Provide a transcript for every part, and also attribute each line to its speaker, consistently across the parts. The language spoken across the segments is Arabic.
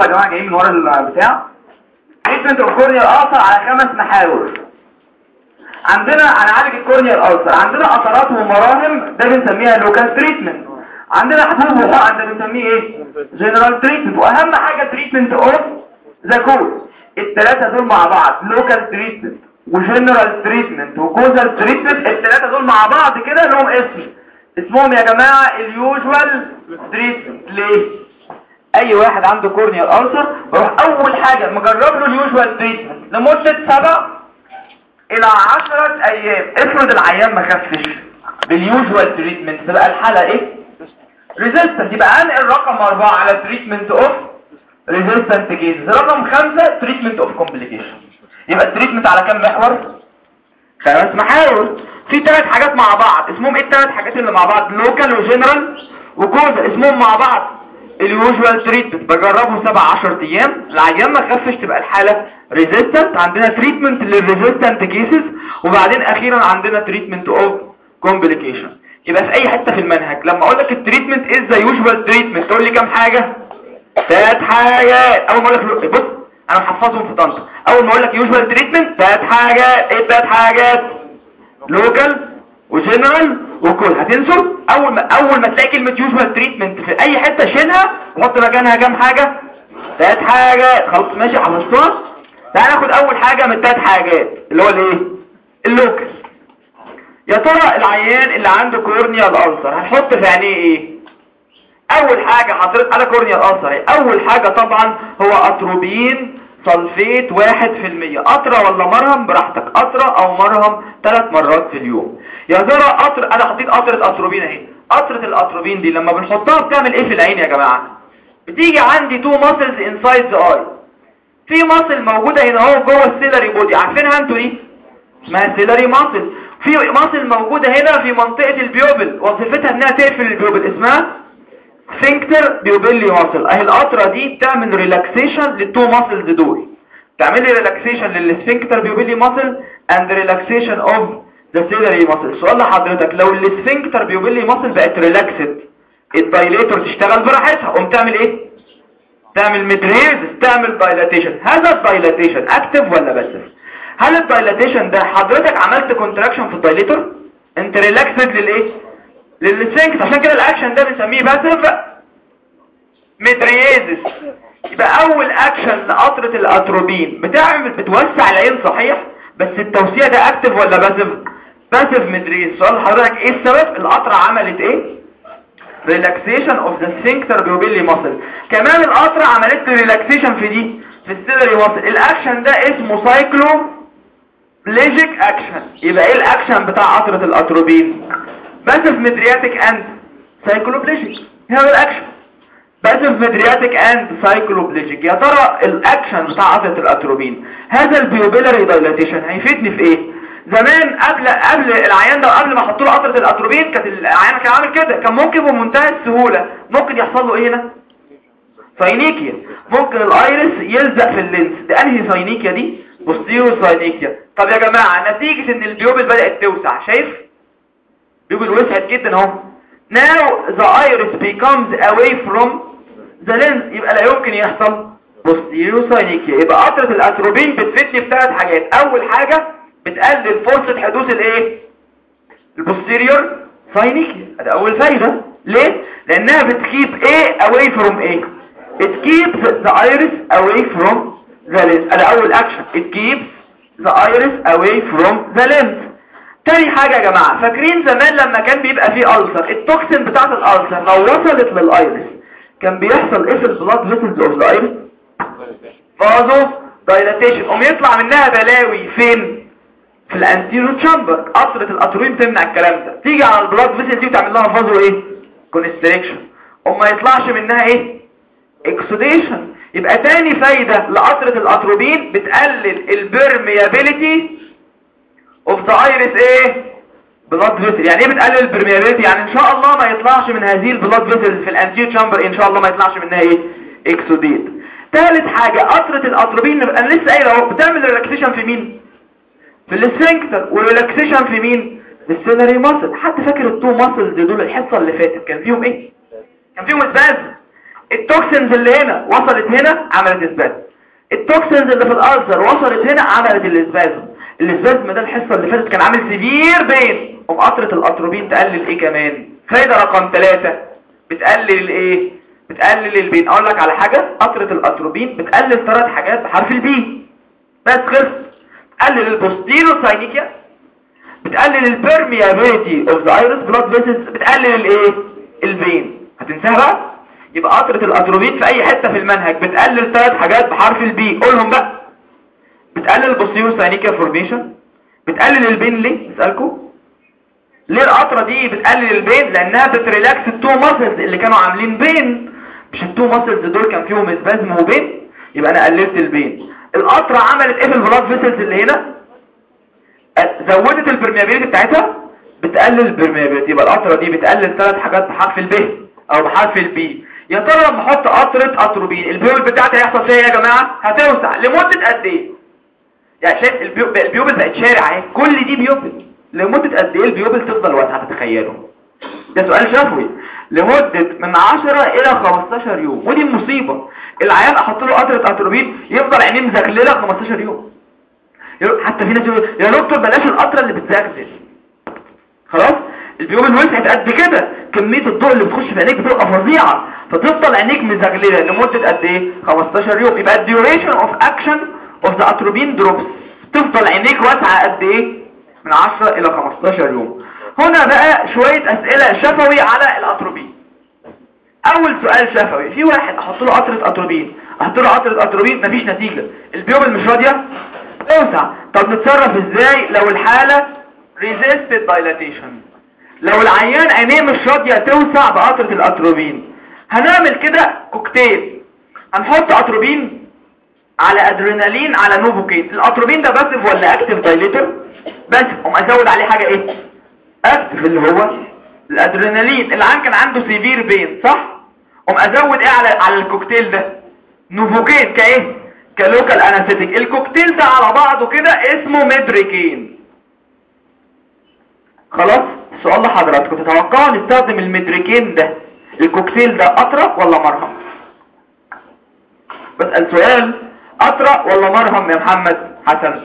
Speaker 1: يلا يا جماعة جايين من ورا البتاع. treatment of corneal ulcer على خمس محاور. عندنا هنعالج ال corneal ulcer عندنا قطرات ومراهم ده بنسميها local treatment عندنا حبوب وحقن ده بنسميه إيه؟ general treatment وأهم حاجة treatment of the cause الثلاثه دول مع بعض local treatment و general treatment و causal treatment الثلاثه دول مع بعض كده لهم اسم. اسمهم يا جماعة ال usual treatment ليه؟ أي واحد عنده corneal ulcer بروح أول حاجة مجرب له ال usual treatment لمدة سبع إلى عشرة أيام. افرض العيان ما خفش بال usual treatment تبقى الحالة إيه؟ resistant يبقى انقل رقم أربعة على treatment of resistant cases رقم خمسة treatment of complication يبقى ال treatment على كام محور؟ خمس محاور. في ثلاث حاجات مع بعض اسمهم إيه الثلاث حاجات اللي مع بعض؟ local و general و causal اسمهم مع بعض. ال usual treatment بجربه 7 10 أيام العيان ما خفش تبقى الحالة resistant عندنا treatment لل resistant cases وبعدين أخيرا عندنا treatment of complication يبقى في أي حتة في المنهج لما أقول لك ال treatment is the usual treatment تقول لي كام حاجة؟ ثلاث حاجات. أول ما أقول لك بص أنا محفظهم في طنطا أول ما أقول لك usual treatment ثلاث حاجات. إيه ثلاث حاجات؟ local و general و causal هتنسوا أول ما أول ما تلاقي كلمة usual treatment في أي حتة شيلها وحط مكانها كام حاجة؟ ثلاث حاجات خلاص ماشي حفظتوها تعال ناخد أول حاجة من الثلاث حاجات اللي هو الإيه؟ ال local يا ترى العيان اللي عنده corneal ulcer هنحط في عينيه إيه؟ أول حاجة حضرتك على corneal ulcer إيه؟ أول حاجة طبعا هو atropine sulphate واحد في المية. قطرة ولا مرهم؟ براحتك. قطرة أو مرهم ثلاث مرات في اليوم. يا ترى قطر أنا حطيت قطرة اتروبين أهي. قطرة الأتروبين دي لما بنحطها بتعمل إيه في العين يا جماعة؟ بتيجي عندي two muscles inside the eye في muscle موجودة هنا أهو جوه ال ciliary body عارفينها أنتوا دي اسمها ciliary muscle في muscle موجودة هنا في منطقة ال pupil. وظيفتها إنها تقفل ال pupil. اسمها sphincter pupillae muscle أهي القطرة دي بتعمل relaxation لل two muscles دول. تعمل relaxation لل sphincter pupillae muscle and relaxation of the ciliary muscle سؤال لحضرتك لو ال sphincter pupillae muscle بقت relaxed ال dilator تشتغل براحتها. قوم تعمل إيه؟ تعمل mydriasis تعمل dilatation هذا ال dilatation active ولا passive هل ال dilatation ده حضرتك عملت contraction في ال dilator أنت relaxed للإيه؟ لل sphincter عشان كده الاكشن ده بنسميه passive mydriasis يبقى أول اكشن لقطرة الأتروبين. بتعمل بتوسع العين صحيح؟ بس التوسيع ده active ولا passive passive mydriasis سؤال حضرتك إيه السبب؟ القطرة عملت إيه؟ relaxation of the sphincter pupillae muscle كمان القطرة عملت relaxation في دي في ال ciliary muscle ال action ده اسمه cycloplegic action يبقى إيه الاكشن بتاع قطرة ال atropine؟ passive mydriatic and cycloplegic هذا ال action passive mydriatic and cycloplegic يا ترى الاكشن بتاع قطرة الأتروبين هذا ال pupillary dilatation هيفيدني في إيه؟ زمان قبل قبل العيان ده قبل ما أحط له قطرة الأتروبين كانت العيان كان عامل كده. كان ممكن بمنتهى السهولة ممكن يحصل له إيه هنا؟ synechia ممكن ال iris يلزق في ال lens ده أنهي synechia دي؟ posterior synechia طب يا جماعة نتيجة إن ال pupil بدأت توسع شايف؟ pupil وسعت جدا أهو. Now the iris becomes away from the lens. يبقى لا يمكن يحصل posterior synechia يبقى قطرة الأتروبين بتفيدني بثلاث حاجات. أول حاجة بتقلل فرصة حدوث الايه؟ ال posterior synechia ده أول فايدة. ليه؟ لأنها بت keep إيه away from إيه it keeps the iris away from the lens. ده أول action it keeps the iris away from the lens. تاني حاجة يا جماعة. فاكرين زمان لما كان بيبقى فيه ulcer ال toxin بتاعت ال ulcer لو وصلت لل iris كان بيحصل إيه في ال blood vessels of the iris vasodilatation قوم يطلع منها بلاوي. فين؟ في ال anterior chamber قطرة الأتروين تمنع الكلام ده. تيجي على ال blood vessel دي وتعمل لها vaso إيه؟ constriction وما يطلعش منها إيه؟ exudation يبقى تاني فايدة لقطرة الأتروبين بتقلل ال permeability of the iris إيه؟ blood vessel يعني إيه بتقلل ال permeability يعني إن شاء الله ما يطلعش من هذه ال blood vessel في ال anterior chamber إن شاء الله ما يطلعش منها إيه؟ exudate ثالث حاجة قطرة الأتروبين أنا لسه قايل أهو بتعمل relaxation في مين؟ في ال sphincter وال relaxation في مين؟ في ال ciliary muscle حد فاكر ال two muscles دول الحصة اللي فاتت؟ كان فيهم إيه؟ كان فيهم spasm ال toxins اللي هنا وصلت هنا عملت spasm ال toxins اللي في ال ulcer وصلت هنا عملت ال spasm ال spasm ده الحصة اللي فاتت كان عامل severe pain وقطره الأتروبين تقلل إيه كمان؟ فايدة رقم ثلاثة بتقلل الايه بتقلل ال pain. أقول لك على حاجة قطرة الأتروبين بتقلل ثلاث حاجات بحرف ال P. بس خلص. بتقلل ال posterior synechia بتقلل ال permeability of the iris blood vessels بتقلل الإيه؟ ال pain. هتنساها بقى؟ يبقى قطرة الأتروبين في أي حتة في المنهج بتقلل ثلاث حاجات بحرف ال P قولهم بقى. بتقلل ال posterior synechia formation بتقلل ال pain ليه؟ اسالكم ليه القطرة دي بتقلل ال pain؟ لأنها بت relax ال two muscles اللي كانوا عاملين pain. مش ال two muscles دول كان فيهم spasm و pain. يبقى أنا قللت ال pain. القطره عملت إيه في ال blood vessels اللي هنا؟ زودت ال permeability بتاعتها بتقلل ال permeability يبقى القطره دي بتقلل ثلاث حاجات بحرف الب أو بحرف ال P يا ترى لما أحط قطرة atropine ال pupil بتاعتي هيحصل فيها إيه يا جماعة؟ هتوسع لمدة قد إيه؟ يعني شايف ال pupil بقت شارع أهي. كل دي pupil لمدة قد إيه ال pupil تفضل واسعة تتخيلوا ده سؤال شفوي. لمدة من 10 إلى 15 يوم. ودي المصيبة. العيان أحط له قطرة أتروبين يفضل عينيه مزغللة 15 يوم. حتى في ناس يقول يا دكتور بلاش القطرة اللي بتزغلل خلاص؟ ال pupil وسعت قد كده. كمية الضوء اللي بتخش في عينيك بتبقى فظيعة. فتفضل عينيك مزغللة لمدة قد إيه؟ 15 يوم. يبقى ال duration of action of the atropine drops تفضل عينيك واسعة قد إيه؟ من 10 إلى 15 يوم. هنا بقى شوية أسئلة شفوي على الاتروبين أول سؤال شفوي في واحد أحط له قطرة اتروبين أحط له قطرة اتروبين مفيش نتيجة. ال pupil مش راضية؟ اوسع. طب نتصرف إزاي لو الحالة resisted dilatation لو العيان عينيه مش راضية توسع بقطرة الاتروبين هنعمل كده كوكتيل. هنحط اتروبين على ادرينالين على novocaine. ال atropine ده passive ولا active dilator بس. قوم أزود عليه حاجة إيه؟ active اللي هو الأدرينالين. العيان كان عنده severe pain صح؟ قوم أزود إيه على على الكوكتيل ده. novocaine كإيه؟ ك local anesthetic. الكوكتيل ده على بعضه كده اسمه Mydricaine. خلاص؟ السؤال لحضراتكم تتوقعوا نستخدم ال Mydricaine ده. الكوكتيل ده قطره ولا مرهم؟ بسأل سؤال قطره ولا مرهم يا محمد حسن؟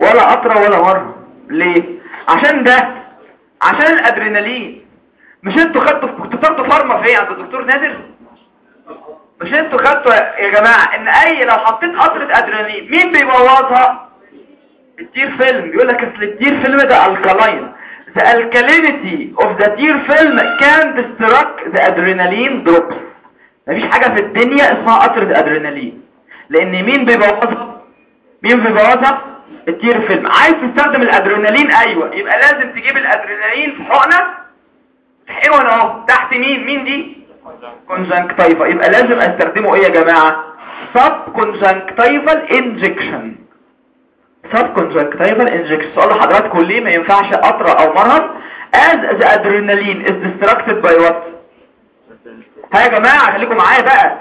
Speaker 1: ولا قطره ولا مرهم. ليه؟ عشان ده عشان الأدرينالين. مش أنتوا خدتوا كنتوا بتاخدوا pharma في إيه؟ عند الدكتور نادر مش أنتوا خدتوا يا جماعة إن أي لو حطيت قطرة أدرينالين مين بيبوظها؟ ال tear film. بيقول لك أصل ال tear film ده alkaline the alkalinity of the tear film can destruct the adrenaline drops. مفيش حاجة في الدنيا اسمها قطرة أدرينالين. لأن مين بيبوظها؟ مين بيبوظها؟ ال tear film. عايز تستخدم الأدرينالين؟ أيوه. يبقى لازم تجيب الأدرينالين في حقنة. تحقنه أهو. تحت مين؟ مين دي؟ conjunctiva يبقى لازم أستخدمه إيه يا جماعة؟ subconjunctival injection subconjunctival injection سؤال لحضراتكم ليه ما ينفعش قطرة أو مرهم as the adrenaline is destructed by what? ها يا جماعة خليكم معايا بقى.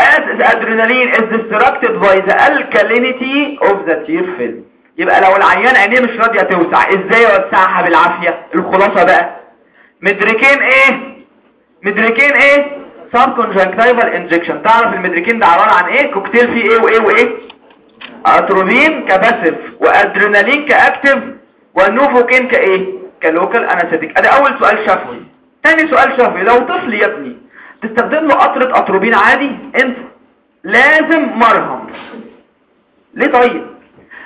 Speaker 1: As the adrenaline is destructed by the alkalinity of the tear film. يبقى لو العيان عينيه مش راضية توسع إزاي يوسعها بالعافية؟ الخلاصة بقى. Mydricaine إيه؟ Mydricaine إيه؟ subconjunctival injection تعرف ال Mydricaine ده عبارة عن إيه؟ كوكتيل فيه إيه وإيه وإيه؟ أتروبين ك passive وأدرينالين ك active ونوفوكين كإيه؟ ك local anesthetic. أدي أول سؤال شفوي. تاني سؤال شفوي. لو طفل يا ابني تستخدم له قطرة أتروبين عادي؟ انت لازم مرهم. ليه طيب؟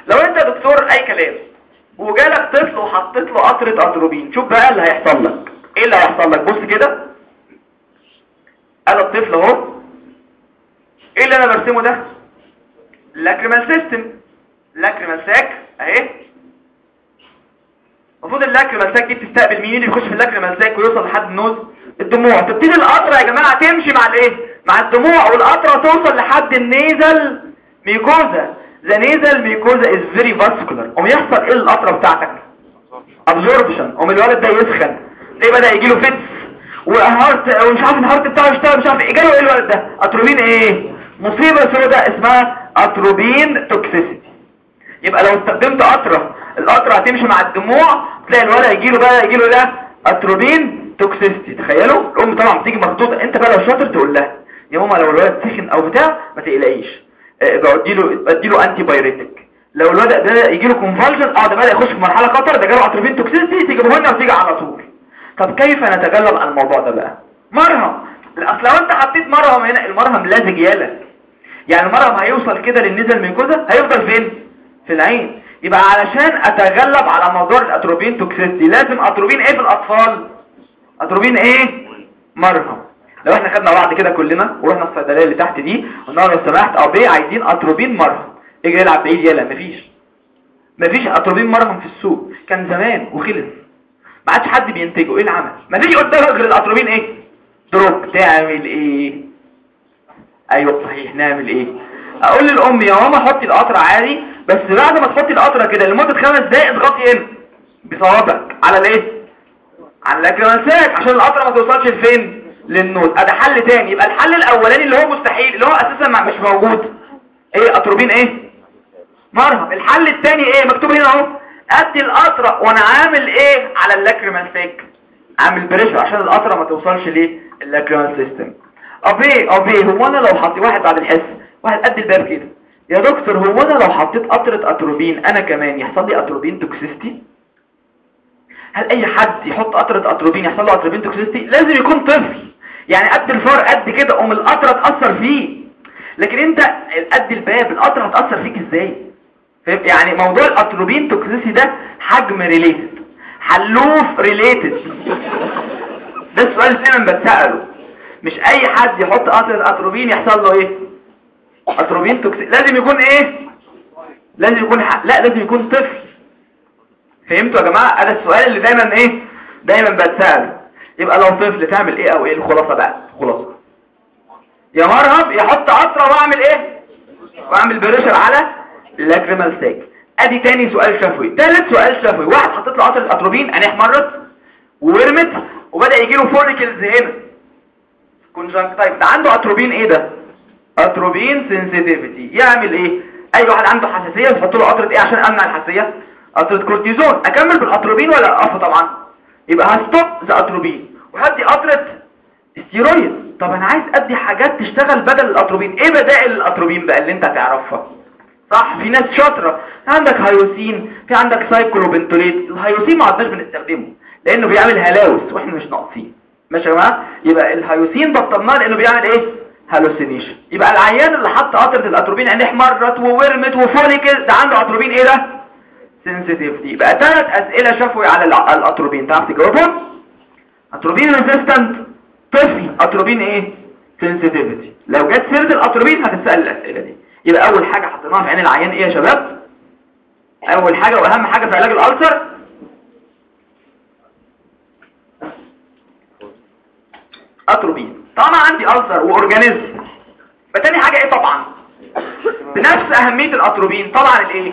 Speaker 1: لو انت دكتور اي كلام وجالك طفل وحطيت له قطرة اتروبين شوف بقى اللي هيحصل لك. إيه اللي هيحصل لك؟ بص كده. قال الطفل أهو. إيه اللي أنا برسمه ده؟ lacrimal system. lacrimal sac أهي. المفروض ال lacrimal sac دي بتستقبل مين؟ اللي يخش في ال lacrimal sac ويوصل لحد ال nose الدموع. تبتدي القطرة يا جماعة تمشي مع الإيه؟ مع الدموع والقطرة توصل لحد ال nasal mucosa. the nasal mucosa is very vascular قوم يحصل إيه القطره بتاعتك؟ absorption قوم الولد ده يسخن. تلاقيه بدا يجي له fits و heart ومش عارف ال heart بتاعه يشتغل مش عارف إيه. جاله إيه الولد ده؟ أتروبين إيه؟ مصيبة سوداء اسمها atropine toxicity يبقى لو استخدمت قطره القطره هتمشي مع الدموع تلاقي الولد يجي له بقى يجي له ده atropine toxicity تخيلوا؟ الأم طبعا بتيجي مخضوضة. أنت بقى لو شاطر تقول لها. يا ماما لو الولد سخن أو بتاع ما تقلقيش. بدي له antipyretic لو الولد ده يجي له convulsion آه ده بدأ يخش في مرحلة خطر ده جاله atropine toxicity تيجي لنا وتيجي على طول. طب كيف نتغلب على الموضوع ده بقى؟ مرهم. أصل لو أنت حطيت مرهم هنا المرهم لازج يالك. يعني المرهم هيوصل كده لل nasal mucosa هيفضل فين؟ في العين. يبقى علشان اتغلب على موضوع ال atropine toxicity لازم اتروبين إيه في الأطفال؟ اتروبين إيه؟ مرهم. لو إحنا خدنا بعض كده كلنا ورحنا الصيدلية اللي تحت دي قلنا لو سمحت بيه عايزين أتروبين مرهم؟ إجري إلعب بعيد يلا مفيش. مفيش أتروبين مرهم في السوق. كان زمان وخلص. ما عادش حد بينتجه. إيه العمل؟ مفيش قدامك غير الأتروبين إيه؟ drop. تعمل إيه؟ أيوه صحيح. نعمل إيه؟ أقول للأم يا ماما حطي القطرة عادي بس بعد ما تحطي القطرة كده لمدة خمس دقائق اضغطي هنا بصوابعك. على الايه؟ على ال lacrimal sac عشان القطرة ما توصلش لفين؟ لل nose ادي حل تاني. يبقى الحل الأولاني اللي هو مستحيل اللي هو أساسا مش موجود. إيه أتروبين إيه؟ مرهم. الحل الثاني إيه؟ مكتوب هنا أهو. أدي القطره وأنا عامل إيه؟ على ال lacrimal sac عامل pressure عشان القطره ما توصلش ليه؟ ال lacrimal system. ابي ابي هو أنا لو حطيت واحد بعد الحس. واحد قد الباب كده. يا دكتور هو أنا لو حطيت قطرة أتروبين أنا كمان يحصل لي atropine toxicity؟ هل أي حد يحط قطرة اتروبين يحصل له atropine toxicity؟ لازم يكون طفل. يعني قد الفار قد كده قوم القطرة تأثر فيه. لكن أنت قد الباب القطرة هتاثر فيك إزاي؟ يعني موضوع ال atropine toxicity ده حجم related حلوف related ده السؤال دايما بتساله مش أي حد يحط قطرة اتروبين يحصل له إيه؟ atropine toxic لازم يكون إيه؟ لازم يكون حق. لا لازم يكون طفل. فهمتوا يا جماعة؟ ده السؤال اللي دايما إيه؟ دايما بتسأله. يبقى لو طفل تعمل إيه أو إيه الخلاصة بقى؟ خلاصة. يا مرهم يا يحط قطره وأعمل إيه؟ وأعمل pressure على ال lacrimal sac أدي تاني سؤال شفوي. ثالث سؤال شفوي. واحد حطيت له قطره اتروبين عينه احمرت وورمت وبدأ يجي له follicles هنا. conjunctiva ده عنده أتروبين إيه ده؟ atropine sensitivity يعمل إيه؟ أي واحد عنده حساسية تحط له قطره إيه عشان أمنع الحساسية؟ قطره كورتيزون أكمل بالأتروبين ولا اقف طبعا؟ يبقى ه stop the atropine. وهدي قطره ستيرويد طب أنا عايز أدي حاجات تشتغل بدل الأتروبين. إيه بدائل الأتروبين بقى اللي أنت هتعرفها؟ صح في ناس شاطرة. عندك hyoscine في عندك cyclopentolate. ال hyoscine ما عدناش بنستخدمه لأنه بيعمل هلاوس وإحنا مش ناقصين. ماشي يا جماعة؟ يبقى ال hyoscine بطلناه لأنه بيعمل إيه؟ hallucination يبقى العيان اللي حط قطره الأتروبين عينيه إحمرت وورمت و follicle ده عنده أتروبين إيه ده؟ sensitivity يبقى ثلاث أسئلة شفوي على الأتروبين. تعرف تجاوبهم؟ atropine resistant طفل أتروبين إيه؟ sensitivity لو جت سيرة الأتروبين هتتسال الأسئلة دي. يبقى أول حاجة حطيناها في عين العيان. إيه يا شباب؟ أول حاجة وأهم حاجة في علاج ال ulcer. أتروبين. طالما عندي ulcer و organism. فتاني حاجة إيه طبعا؟ بنفس أهمية الأتروبين طبعا الإيه؟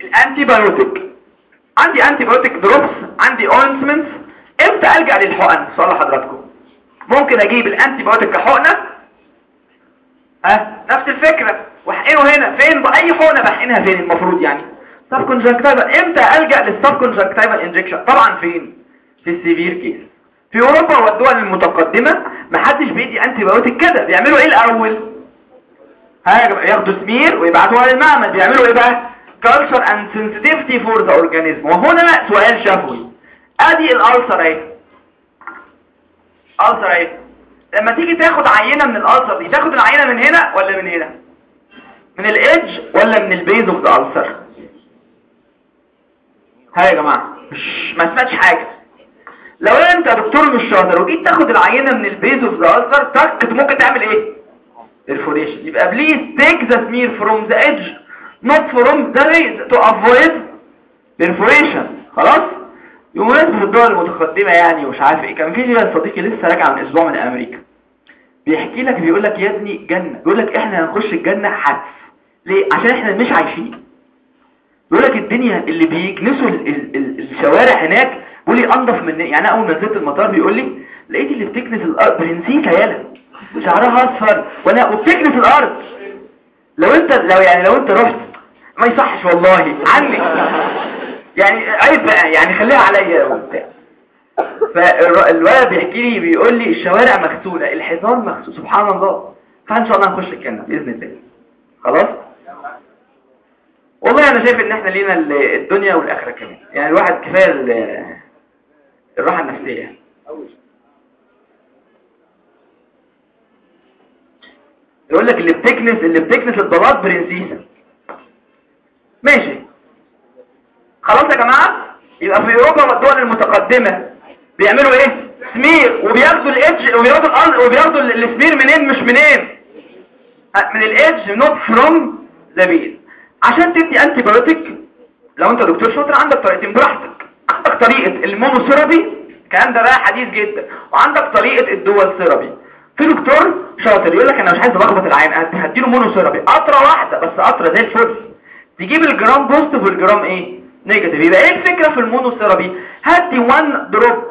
Speaker 1: ال antibiotic عندي antibiotic drops عندي ointments إمتى ألجأ للحقن؟ سؤال لحضراتكم. ممكن أجيب ال antibiotic كحقنة؟ ها؟ نفس الفكرة. واحقنه هنا. فين؟ بأي حقنة بحقنها فين المفروض يعني؟ subconjunctival إمتى ألجأ لل subconjunctival injection طبعا فين؟ في ال severe case. في أوروبا والدول المتقدمة ما حدش بيدي antibiotic كده. بيعملوا إيه الأول؟ ياخدوا سمير ويبعتوها للمعمل. بيعملوا إيه بقى؟ Culture and sensitivity for the organism. وهنا سؤال شفوي أدي ال ulcer اهي ال ulcer اهي لما تيجي تاخد عينة من ال ulcer دي تاخد العينة من هنا ولا من هنا؟ من ال edge ولا من ال base of the ulcer ها يا جماعة. مش ما سمعتش حاجة. لو أنت دكتور مش شاطر وجيت تاخد العينة من ال base of the ulcer تك ممكن تعمل إيه؟ perforation يبقى please take the smear from the edge not from the base to avoid perforation. خلاص؟ بمناسبة الدول المتقدمة يعني ومش عارف إيه كان في لي صديقي لسه راجع من أسبوع من أمريكا. بيحكي لك بيقول لك يا ابني جنة. بيقول لك إحنا هنخش الجنة حتف ليه؟ عشان إحنا مش عايشين. بيقول لك الدنيا اللي بيكنسوا ال ال ال الشوارع هناك بيقول لي أنضف من يعني أول ما نزلت المطار بيقول لي لقيت اللي بتكنس الأرض برنسيكا يالا. شعرها أصفر وأنا وبتكنس الأرض. لو انت لو يعني لو أنت رحت ما يصحش والله. عني. يعني عيب بقى يعني خليها عليا وبتاع فالولد بيحكي لي بيقول لي الشوارع مغسوله الحيطان مغسوله سبحان الله. فان شاء الله نخش الجنة بإذن الله. خلاص؟ والله أنا شايف إن إحنا لينا الدنيا والآخرة كمان. يعني الواحد كفاية الراحة النفسية. يقول لك اللي بتكنس اللي بتكنس البلاط برنسيسة. ماشي. خلاص يا جماعة؟ يبقى في أوروبا والدول المتقدمة بيعملوا إيه؟ سمير. وبياخدوا الايدج وبياخدوا الأرض وبياخدوا السمير منين؟ مش منين. من ال edge not from the base عشان تدي antibiotic لو أنت دكتور شاطر عندك طريقتين براحتك. عندك طريقة ال monotherapy الكلام ده بقى حديث جدا. وعندك طريقة ال dual therapy. في دكتور شاطر يقول لك أنا مش عايز ألخبط العيان هديله monotherapy. قطرة واحدة بس قطرة زي الفل. تجيب ال gram positive والجرام إيه؟ negative. يبقى إيه الفكرة في ال monotherapy؟ هدي 1 drop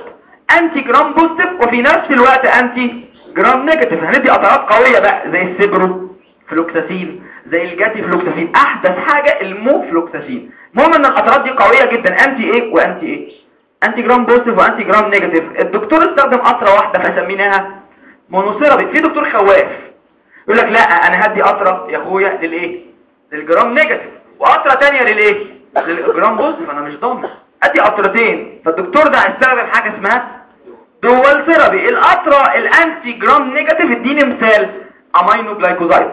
Speaker 1: anti gram positive وفي نفس الوقت anti gram negative هندي قطرات قوية بقى زي السيبرو فلوكساسين زي ال gatifloxacin أحدث حاجة ال moxifloxacin المهم إن القطرات دي قوية جدا. anti إيه و anti إيه anti gram positive و anti gram negative الدكتور استخدم قطرة واحدة فسميناها monotherapy. في دكتور خواف. يقول لك لا أنا هدي قطرة يا أخويا للإيه؟ لل gram negative وقطره ثانية للإيه؟ لل gram positive أنا مش ضامن. أدي قطرتين فالدكتور ده هيستخدم حاجة اسمها dual therapy القطره ال anti gram negative اديني مثال. aminoglycoside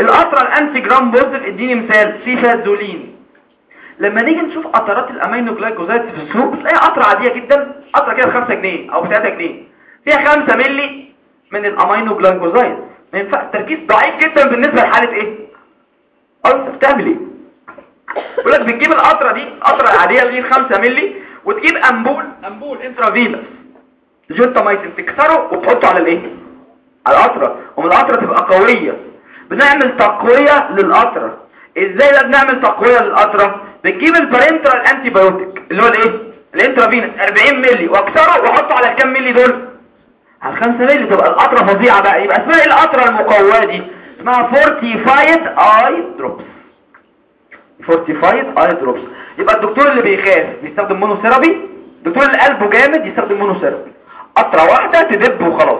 Speaker 1: القطره ال anti gram positive اديني مثال. cefazolin. لما نيجي نشوف قطرات ال aminoglycoside في السوق بتلاقي قطره عادية جدا. قطره كده ب 5 جنيه أو ب 3 جنيه. فيها 5 مللي من ال aminoglycoside ما ينفع. التركيز ضعيف جدا بالنسبة لحالة إيه؟ قلت بتعمل إيه؟ يقول لك بتجيب القطرة دي القطره العاديه اللي 5 مللي وتجيب أمبول أمبول intravenous gentamicin تكسره وتحطه على الإيه؟ على القطرة. ومن القطرة تبقى قوية. بنعمل تقوية للقطرة. إزاي بقى بنعمل تقوية للقطرة؟ بتجيب ال parenteral antibiotic اللي هو الإيه؟ ال intravenous 40 مللي. وأكسره وأحطه على كام مللي دول؟ على 5 مللي. تبقى القطرة فظيعة بقى. يبقى اسمها إيه القطرة المقوية دي؟ اسمها fortified eye drops fortified eye drops يبقى الدكتور اللي بيخاف بيستخدم monotherapy الدكتور اللي قلبه جامد يستخدم monotherapy قطرة واحدة تدب وخلاص.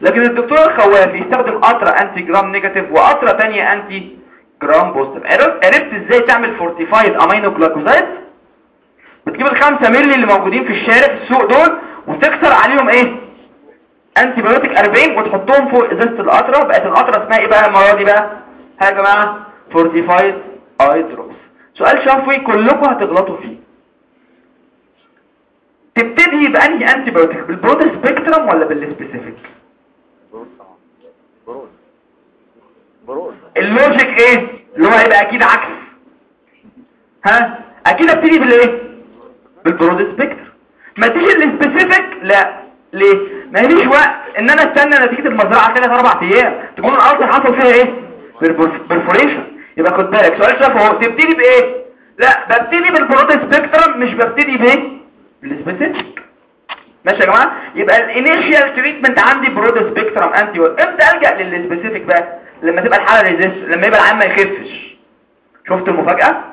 Speaker 1: لكن الدكتور الخواف يستخدم قطرة anti gram negative وقطرة ثانية anti gram positive عرفت إزاي تعمل fortified aminoglycoside بتجيب الخمسة مللي اللي موجودين في الشارع في السوق دول وتكسر عليهم إيه؟ antibiotic 40 وتحطهم فوق ازازة القطرة. بقت القطرة اسمها إيه بقى المرة دي بقى؟ ها يا جماعة fortified eye drops سؤال شفوي كلكم هتغلطوا فيه. تبتدي بأنهي antibiotic بال broad spectrum ولا بال specific ال logic إيه؟ اللي هو هيبقى أكيد عكس. ها؟ أكيد ابتدي بالإيه؟ بال broad spectrum ما تيجي ال specific لا. ليه؟ ما يجيش وقت إن أنا أستنى نتيجة المزرعة ثلاث أربع أيام تكون الأرض حصل فيها إيه؟ perforation يبقى خد بالك. سؤال شفوي تبتدي بإيه؟ لا ببتدي بال broad spectrum مش ببتدي بإيه؟ بال specific ماشي يا جماعة؟ يبقى ال initial treatment عندي broad spectrum anti إمتى ألجأ لل specific بقى؟ لما تبقى الحالة resist لما يبقى العيان ما يخفش. شفت المفاجأة؟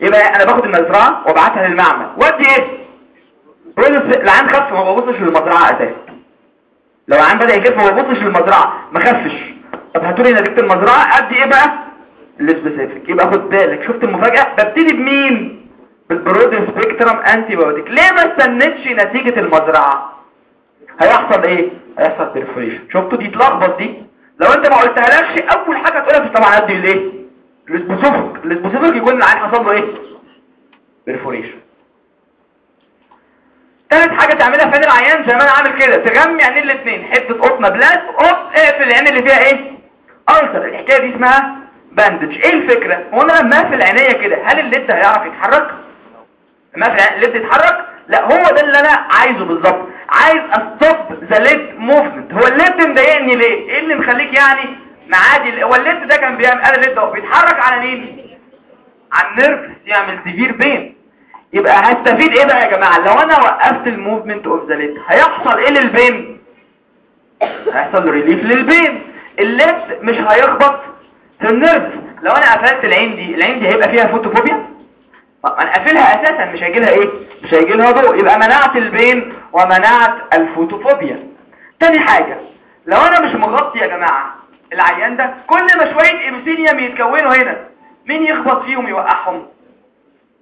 Speaker 1: يبقى أنا باخد المزرعة وأبعتها للمعمل. وادي إيه العيان خف ما ببصش للمزرعة أساسا. لو العيان بدأ يخف ما ببصش للمزرعة ما خفش. طب هاتوا لي نتيجة المزرعة. ادي إيه بقى؟ ال specific يبقى خد بالك شفت المفاجأة؟ ببتدي بمين؟ بال broad spectrum antibiotic ليه ما استنتش نتيجة المزرعة؟ هيحصل إيه؟ هيحصل perforation شفتوا دي تلخبط دي؟ لو أنت ما قلتهالكش أول حاجة تقولها في طبعا ادي الايه ال specific ال specific يكون العين حصل له إيه؟ perforation ثالث حاجة تعملها فين العيان زي ما أنا عامل كده تغمي عينين الاثنين حتة قطنة plus قط اقفل العين اللي فيها إيه؟ ulcer الحكاية دي اسمها bandage إيه الفكرة؟ هو أنا لما اقفل عينيا كده. هل ال lid هيعرف يتحرك؟ مثلا ال lid يتحرك؟ لا هو ده اللي أنا عايزه بالظبط. عايز stop the lid movement هو ال lid مضايقني ليه؟ إيه اللي مخليك يعني معادي هو ال lid ده كان بيعمل أنا ال lid اهو بيتحرك على مين؟ على ال nerve يعمل severe pain. يبقى هستفيد إيه بقى يا جماعة؟ لو أنا وقفت ال movement of the lid هيحصل إيه لل pain؟ هيحصل relief لل pain. ال lid مش هيخبط. ال nerve لو أنا قفلت العين دي العين دي هيبقى فيها photophobia؟ طب أنا قافلها أساسا مش هيجي لها إيه؟ مش هيجي لها ضوء. يبقى منعت ال pain ومنعت ال photophobia. تاني حاجة لو أنا مش مغطي يا جماعة العيان ده كل ما شوية epithelium يتكونوا هنا مين يخبط فيهم يوقعهم؟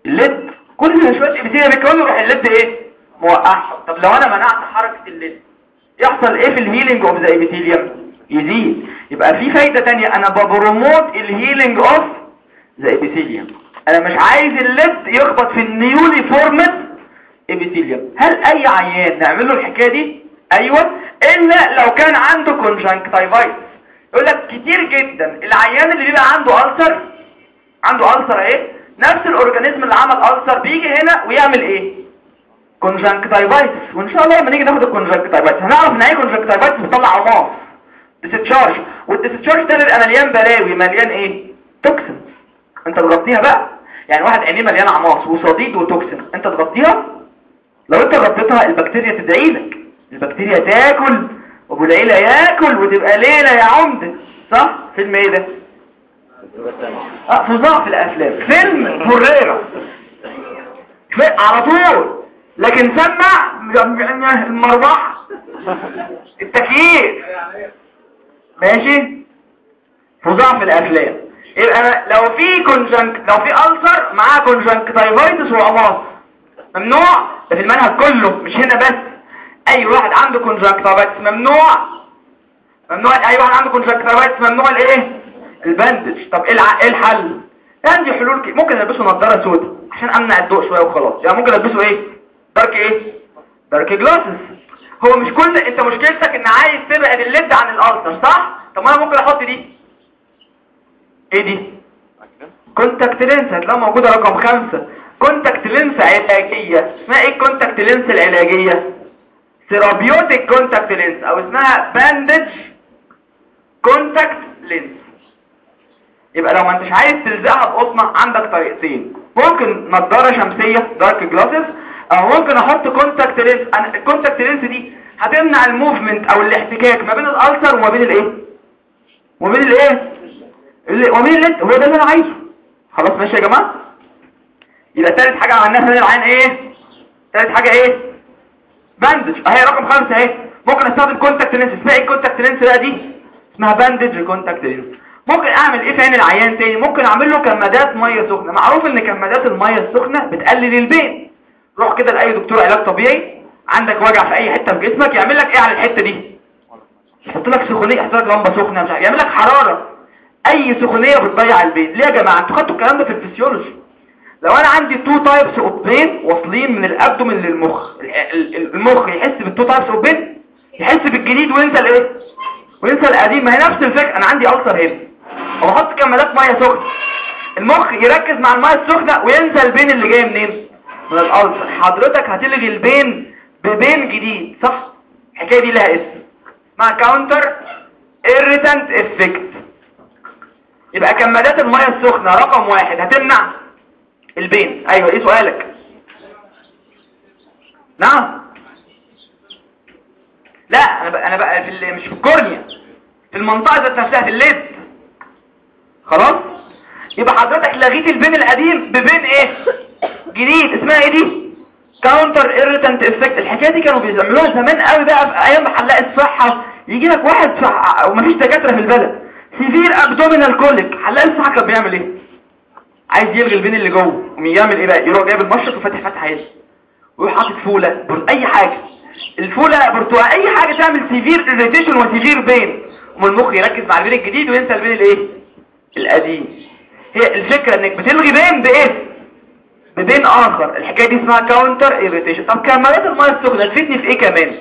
Speaker 1: ال lid. كل ما شوية epithelium يتكونوا يروح ال lid إيه؟ موقعهم. طب لو أنا منعت حركة ال lid يحصل إيه في ال healing of the epithelium يزيد. يبقى في فايدة تانية. أنا ب promote ال healing of the epithelium أنا مش عايز ال lid يخبط في ال newly formed epithelium هل أي عيان نعمل له الحكاية دي؟ أيوه. إلا لو كان عنده conjunctivitis يقول لك كتير جدا. العيان اللي بيبقى عنده ulcer عنده ulcer إيه؟ نفس ال organism اللي عمل ulcer بيجي هنا ويعمل إيه؟ conjunctivitis وإن شاء الله لما نيجي ناخد ال conjunctivitis هنعرف إن إيه conjunctivitis بتطلع عماص discharge وال discharge ده بيبقى مليان بلاوي مليان إيه؟ toxin أنت تغطيها بقى. يعني واحد عينيه مليان عماص وصديد و toxin أنت تغطيها. لو أنت غطيتها البكتيريا تدعي لك. البكتيريا تاكل وابو العيلة ياكل وتبقى ليلة يا عمدة صح؟ فيلم إيه ده؟ آه فظاع في الأفلام. فيلم فريرة على طول. لكن سمع المروح التكييف. ماشي؟ فظاع في الافلام يبقى لو في كونجنك لو في ألسر معاه كونجنكتيفايتس وأماص ممنوع؟ ده في المنهج كله مش هنا بس. أي واحد عنده conjunctivitis ممنوع؟ ممنوع أي واحد عنده conjunctivitis ممنوع الايه ال bandage. طب إيه إيه الحل؟ عندي حلول كتير. ممكن ألبسه نظارة سوداء عشان أمنع الضوء شوية وخلاص. يعني ممكن ألبسه إيه؟ dark إيه؟ dark glasses هو مش كل انت مشكلتك ان عايز تبعد ال lid عن ال ulcer صح؟ طب ما أنا ممكن أحط دي. إيه دي؟ contact lens هتلاقيها موجودة رقم خمسة. contact lens علاجية. اسمها إيه ال contact lens العلاجية؟ therapeutic contact lens أو اسمها bandage contact lens يبقى لو ما أنتش عايز تلزقها بقطنه عندك طريقتين. ممكن نظارة شمسية dark glasses أو ممكن أحط contact lens ال contact lens دي هتمنع ال movement أو الاحتكاك ما بين ال ulcer وما بين الإيه؟ وما بين الإيه؟ ومين اللي هو ده اللي أنا عايزه. خلاص ماشي يا جماعة؟ يبقى ثالث حاجة عملناها هنا العين إيه؟ ثالث حاجة إيه؟ bandage أهي رقم خمسة أهي. ممكن أستخدم contact lens اسمها إيه ال contact lens بقى دي؟ اسمها bandage contact lens ممكن أعمل إيه في عين العيان تاني؟ ممكن أعمل له كمادات مية سخنة. معروف إن كمادات المية السخنة بتقلل ال pain روح كده لأي دكتور علاج طبيعي عندك وجع في أي حتة في جسمك يعمل لك إيه على الحتة دي؟ يحط لك سخونية يحط لك لمبة سخنة مش عارف يعمل لك حرارة. أي سخونية بتضيع ال pain ليه يا جماعة؟ أنتوا خدتوا الكلام ده في الفسيولوجي. لو أنا عندي two types of pain واصلين من ال abdomen للمخ المخ يحس بال two types of pain يحس بالجديد وينسى الإيه؟ وينسى القديم. ما هي نفس الفكرة. أنا عندي ulcer هنا. وبحط كمادات مية سخنة. المخ يركز مع المية السخنة وينسى ال pain اللي جاي منين؟ من ال ulcer حضرتك هتلغي ال pain ب pain جديد صح؟ الحكاية دي لها اسم. مع counter irritant effect يبقى كمادات الميه السخنة رقم واحد. هتمنع ال pain. أيوه إيه سؤالك؟ نعم. لا أنا بقى أنا بقى في مش في ال cornea في المنطقة ذات نفسها في ال lid خلاص؟ يبقى حضرتك لغيت ال pain القديم ب pain إيه؟ جديد اسمها إيه دي؟ counter irritant effect الحكاية دي كانوا بيعملوها زمان قوي بقى في أيام حلاق الصحة. يجي لك واحد ومفيش دكاترة في البلد. severe abdominal colic حلاق الصحة كان بيعمل إيه؟ عايز يلغي ال pain اللي جوه يعمل إيه بقى؟ يروح جايب المشرط وفاتح فتحة عادي ويروح حاطط فولة أي حاجة. الفولة برتقال أي حاجة تعمل severe irritation و severe pain ومن المخ يركز مع ال pain الجديد وينسى ال pain الإيه؟ القديم. هي الفكرة إنك بتلغي pain بإيه؟ ب pain آخر. الحكاية دي اسمها counter irritation طب كمادات الميه السخنة تفيدني في إيه كمان؟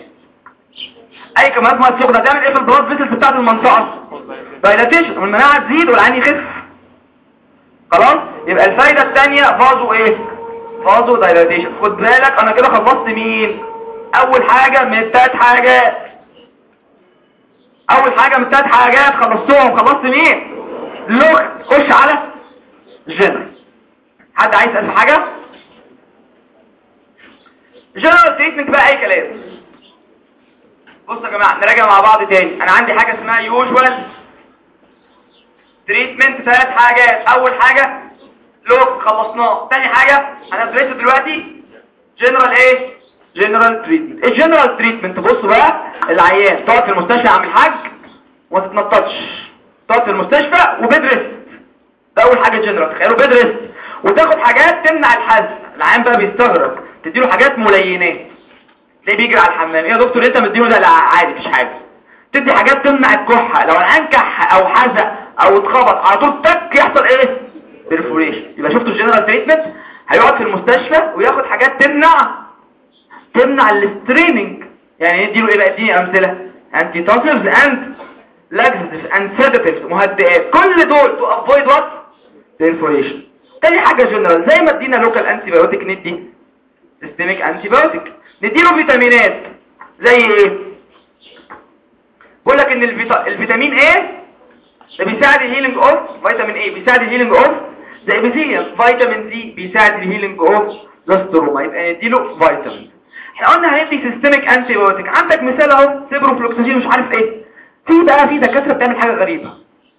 Speaker 1: أي كمادات ميه سخنة؟ تعمل إيه في ال blood vessels بتاعت المنطقة؟ dilatation والمناعه تزيد والعين يخف. خلاص؟ يبقى الفايدة الثانية vaso إيه؟ vasodilatation خد بالك أنا كده خلصت مين؟ أول حاجة من الثلاث حاجات. أول حاجة من الثلاث حاجات خلصتهم. خلصت مين؟ local. خش على جنرال. حد عايز يسأل حاجة؟ general treatment بقى أي كلام. بصوا يا جماعة نراجع مع بعض تاني. أنا عندي حاجة اسمها usual treatment ثلاث حاجات. أول حاجة local خلصناه. تاني حاجة هندرسه دلوقتي جنرال إيه؟ general treatment ال general treatment بصوا بقى العيان تقعد في المستشفى عامل حاج وما تتنططش. تقعد في المستشفى و bed rest ده أول حاجة جنرال تخيلوا bed rest وتاخد حاجات تمنع الحزق العيان بقى بيستغرب. تديله حاجات ملينات. ليه بيجري على الحمام. إيه يا دكتور انت مديله ده؟ لا عادي مفيش حاجة. تدي حاجات تمنع الكحة. لو العيان كح أو حزق أو اتخبط على طول تك يحصل إيه؟ perforation يبقى شفتوا ال general treatment هيقعد في المستشفى وياخد حاجات تمنع تمنع ال straining يعني يديله إيه؟ بقى اديني أمثلة. antitussives and laxatives and sedatives مهدئات. كل دول to avoid what perforation تاني حاجة جنرال زي ما ادينا local antibiotic ندي systemic antibiotic نديله فيتامينات. زي إيه؟ بقول لك إن الفيتا... الفيتامين إيه ده بيساعد ال healing of فيتامين إيه بيساعد ال healing of زي epithelium vitamin D بيساعد ال healing of ال stroma يبقى نديله فيتامين إحنا قلنا هندي systemic antibiotic عندك مثال اهو سيبروفلوكساجين مش عارف إيه. في بقى في دكاترة بتعمل حاجة غريبة.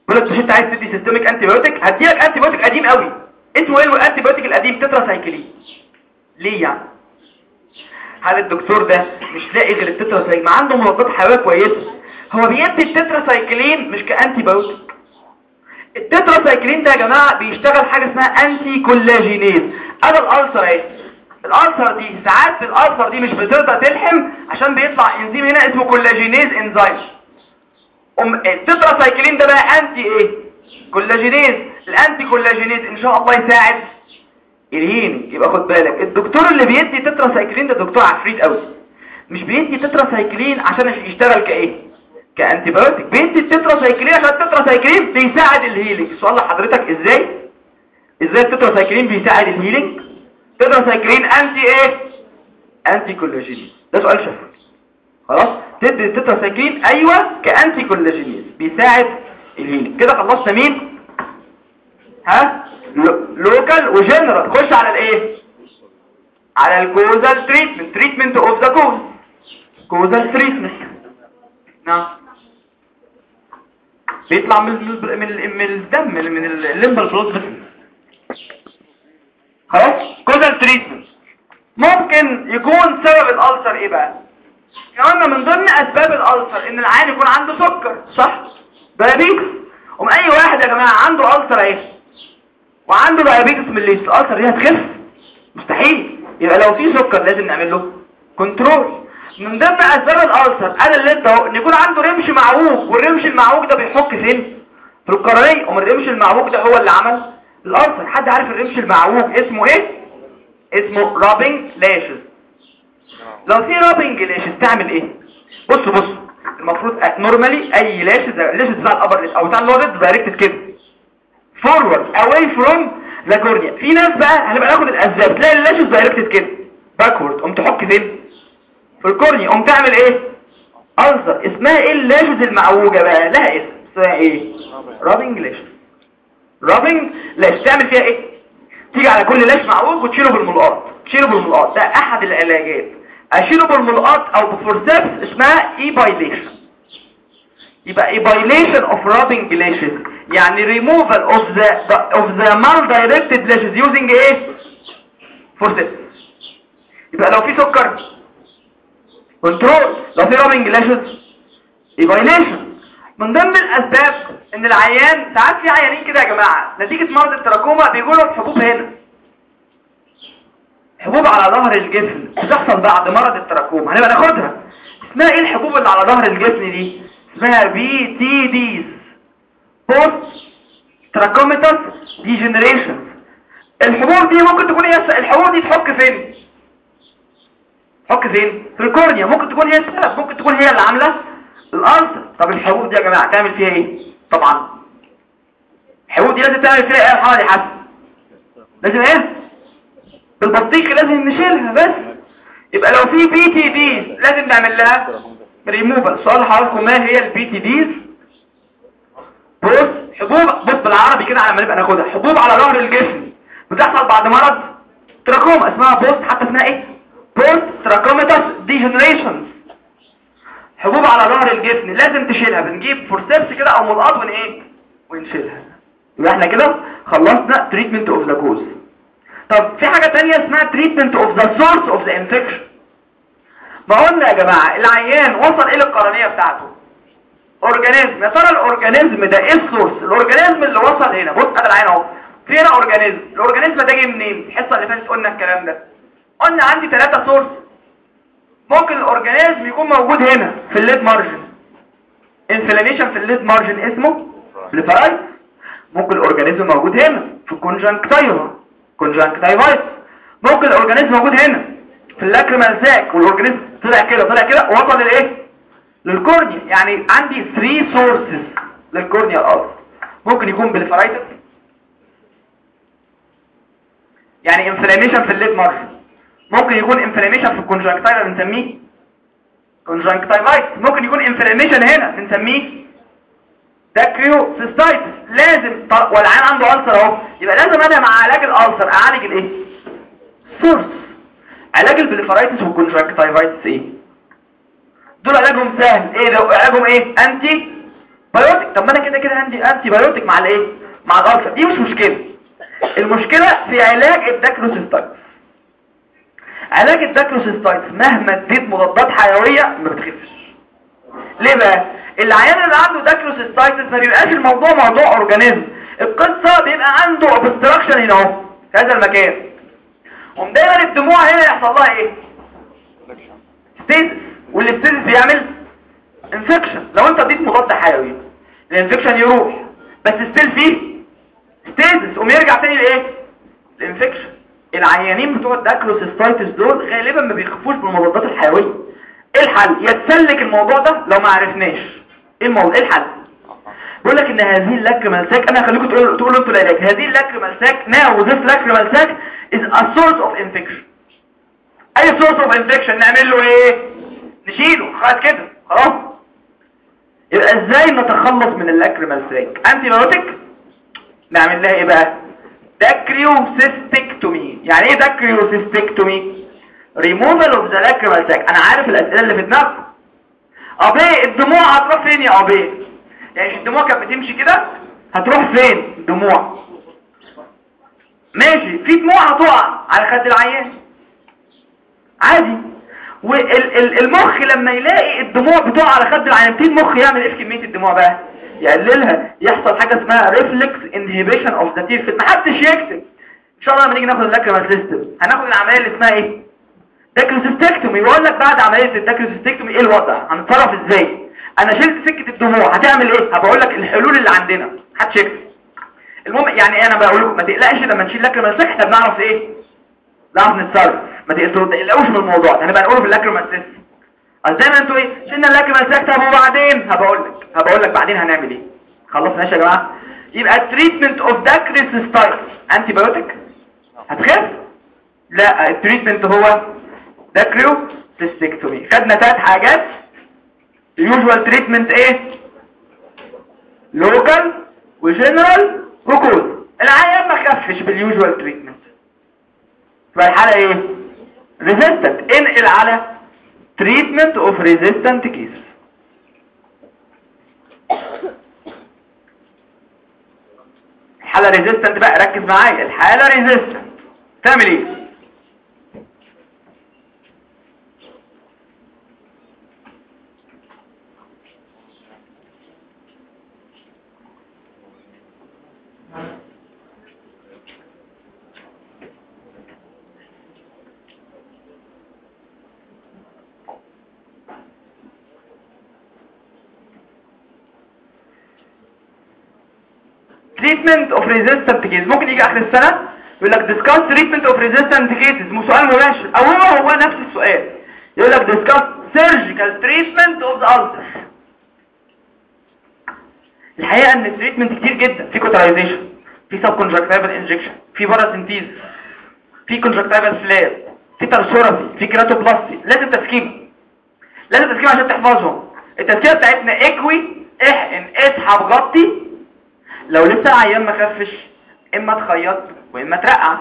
Speaker 1: بيقول لك مش انت عايز تدي systemic antibiotic هديلك antibiotic قديم قوي. اسمه إيه؟ ال antibiotic القديم تترا سايكلين ليه يعني؟ هل الدكتور ده مش لاقي غير التترا سايكلين ما عنده مضادات حيوية كويسة. هو بيدي التترا سايكلين مش ك antibiotic التترا سايكلين ده يا جماعة بيشتغل حاجة اسمها anti-collagenase أنا ال ulcer أهي. ال ulcer دي ساعات ال ulcer دي مش بترضى تلحم عشان بيطلع إنزيم هنا اسمه collagenase انزيم التترا سايكلين ده بقى anti إيه؟ collagenase ال anti-collagenase إن شاء الله يساعد. ال healing يبقى خد بالك. الدكتور اللي بيدي تترا سايكلين ده دكتور عفريت قوي. مش بيدي تترا سايكلين عشان يشتغل كإيه؟ ك antibiotic بيدي التترا سايكلين عشان التترا سايكلين بيساعد ال healing سؤال لحضرتك إزاي؟ إزاي التترا سايكلين بيساعد ال healing tetracycline anti إيه؟ anti-collagenase ده سؤال شفوي. خلاص؟ تدي التترا سايكلين أيوه ك anti-collagenase بيساعد ال healing كده خلصنا مين؟ ها؟ local و general خش على الايه؟ على ال causal treatment treatment of the cause causal treatment نعم بيطلع من ال من ال من الدم من ال limbal vessels خلاص؟ causal treatment ممكن يكون سبب ال ulcer إيه بقى؟ كمان من ضمن أسباب ال ulcer إن العيان يكون عنده سكر صح؟ diabetes ومن أي واحد يا جماعة عنده ulcer إيه؟ وعنده diabetes من الليست ال ulcer دي هتخف مستحيل. يبقى لو في سكر لازم نعمل له control من ضمن اسباب ال ulcer أنا اللي أنت أهو إن يكون عنده رمش معوج والرمش المعوج ده بيحك فين؟ في القرنيه ومن الرمش المعوج ده هو اللي عمل؟ ال ulcer حد عارف الرمش المعوج اسمه إيه؟ اسمه rubbing lashes لو في rubbing lashes تعمل إيه؟ بص بص. المفروض normally أي lashes lashes بتاع ال upper أو بتاع ال lower directed كده. forward away from the cornea في ناس بقى هنبقى ناخد الأسباب. تلاقي ال lashes directed كده backward قوم تحك فين في ال cornea قوم تعمل إيه؟ ulcer اسمها إيه؟ ال lashes المعوجة بقى. لها اسم. اسمها إيه؟ rubbing lashes rubbing lash تعمل فيها إيه؟ تيجي على كل lash معوج وتشيله بالملقاط تشيله بالملقاط ده أحد العلاجات. أشيله بالملقاط أو ب forceps اسمها epilation يبقى epilation of rubbing lashes يعني of the of the maldirected lashes using إيه forceps يبقى لو في سكر control لو في rubbing lashes epilation من ضمن الأسباب إن العيان ساعات في عيانين كده يا جماعة نتيجة مرض التراكوما بيجوا لهم حبوب هنا. حبوب على ظهر الجسم. بتحصل بعد مرض التراكوما هنبقى ناخدها. اسمها إيه الحبوب اللي على ظهر الجسم دي؟ اسمها PTDs post-trachomatous degeneration الحبوب دي ممكن تكون هي الحبوب دي تحك فين؟ تحك فين؟ في ال cornea. ممكن تكون هي السبب ممكن تكون هي اللي عاملة ال ulcer طب الحبوب دي يا جماعة تعمل فيها إيه؟ طبعا. الحبوب دي لازم تعمل فيها إيه؟ يا حسن. لازم إيه؟ بالبطيخ لازم نشيلها بس. يبقى لو في PTD لازم نعمل لها ريموفال سؤال حضراتكم ما هي ال PTDs بص حبوب بص بالعربي كده على ما نبقى ناخدها. حبوب على ظهر الجسم. بتحصل بعد مرض تراكوما اسمها post حتى اسمها إيه؟ post-trachomatous degeneration حبوب على ظهر الجسم لازم تشيلها. بنجيب forceps كده أو ملقاط ون إيه؟ ونشيلها. يبقى إحنا كده خلصنا treatment of the cause طب في حاجة تانية اسمها treatment of the source of the infection ما قلنا يا جماعة العيان وصل إلى القرنية بتاعته؟ organism يا ترى ال organism ده إيه ال source ال organism اللي وصل هنا. بص ادي العين أهو. في هنا organism ال organism ده جاي منين؟ الحصة اللي فاتت قلنا الكلام ده. قلنا عندي ثلاثة source ممكن ال organism يكون موجود هنا في ال lid margin. inflammation في ال lid margin اسمه blepharitis ممكن ال organism موجود هنا في ال conjunctiva conjunctivitis ممكن ال organism موجود هنا في ال lacrimal sac وال organism طلع كده طلع كده وصل لايه لل cornea. يعني عندي 3 sources لل cornea. الأرض ممكن يكون blepharitis يعني inflammation في ال lid margin. ممكن يكون inflammation في ال conjunctiva بنسميه conjunctivitis ممكن يكون inflammation هنا بنسميه dacryocystitis لازم طر... والعيان عنده ulcer اهو. يبقى لازم أنا مع علاج ال ulcer أعالج الإيه؟ source علاج ال blepharitis وال conjunctivitis إيه؟ دول علاجهم سهل. إيه ده؟ علاجهم إيه؟ antibiotic طب ما أنا كده كده عندي antibiotic مع الإيه؟ مع ال ulcer دي مش مشكلة. المشكلة في علاج ال dacryocystitis علاج ال dacryocystitis مهما اديت مضادات حيوية ما بتخفش. ليه بقى؟ العيان اللي عنده dacryocystitis ما بيبقاش الموضوع موضوع organism. القصة بيبقى عنده obstruction هنا أهو في هذا المكان. ودايما الدموع هنا يحصل لها إيه؟ stasis وال stasis بيعمل infection لو انت اديت مضاد حيوي ال infection يروح بس still فيه stasis قوم يرجع تاني لإيه؟ ال infection العيانين بتوع ال dacryocystitis دول غالبا ما بيخفوش بالمضادات الحيوية. إيه الحل؟ يتسلك الموضوع ده لو ما عرفناش. إيه الموضوع؟ إيه الحل؟ بيقول لك إن هذه ال lacrimal sac أنا هخليكم تقولوا تقولوا أنتوا العلاج هذه ال lacrimal sac now this lacrimal sac is a source of infection. أي source of infection نعمل له إيه؟ نشيله خلاص كده خلاص. يبقى إزاي نتخلص من ال lacrimal sac antibiotic نعمل لها إيه بقى؟ dacryocystectomy يعني إيه داكريوسيستكتومي ريموفال اوف ذا لاكريمال ساك أنا عارف الأسئلة اللي في دماغكم. أبي الدموع هتروح فين يا أبي؟ يعني الدموع كانت بتمشي كده؟ هتروح فين الدموع؟ ماشي في دموع هتقع على خد العيان. عادي. والمخ لما يلاقي الدموع بتقع على خد العيان يبتدي المخ يعمل إيه في كمية الدموع بقى؟ يقللها. يحصل حاجة اسمها reflex inhibition of the tear محدش يكتب إن شاء الله لما نيجي ناخد ال lacrimal هناخد العملية اللي اسمها إيه؟ dacryocystectomy يقول لك بعد عملية ال dacryocystectomy إيه الوضع؟ هنتصرف إزاي؟ أنا شلت سكة الدموع. هتعمل إيه؟ هبقى أقول لك الحلول اللي عندنا. محدش يكتب المهم يعني أنا بقول لكم ما تقلقش لما نشيل lacrimal إحنا بنعرف إيه؟ نعرف نتصرف. ما تقلقوش من الموضوع هنبقى نقوله في ال lacrimal system زي ما أنتوا إيه شلنا ال lacrimal system وبعدين؟ هبقول لك هبقول لك بعدين هنعمل إيه. خلصنا ماشي يا جماعة؟ يبقى ال treatment of dacryocystitis antibiotic هتخف لا ال treatment هو dacryocystectomy خدنا ثلاث حاجات. ال usual treatment إيه؟ local و general و cause العيان ما خفش بال usual treatment يبقى الحاله إيه؟ resistant انقل على treatment of resistant case الحالة resistant بقى ركز معايا الحالة resistant تعمل إيه؟ Treatment of resistant cases. ممكن يجي آخر السنة يقول لك discuss treatment of resistant cases. مو سؤال مباشر. أو هو هو نفس السؤال. يقول لك discuss surgical treatment of the ulcer. الحقيقة إن ال treatment كتير جدا. في cauterization في subconjunctival injection في paracentesis في conjunctival flap في tarsorrhaphy في keratoplasty لازم تسكيمة لازم تسكيمة عشان تحفظهم. التسكيمة بتاعتنا اكوي احقن اسحب غطي لو لسه العيان ما خفش إما تخيط وإما ترقع.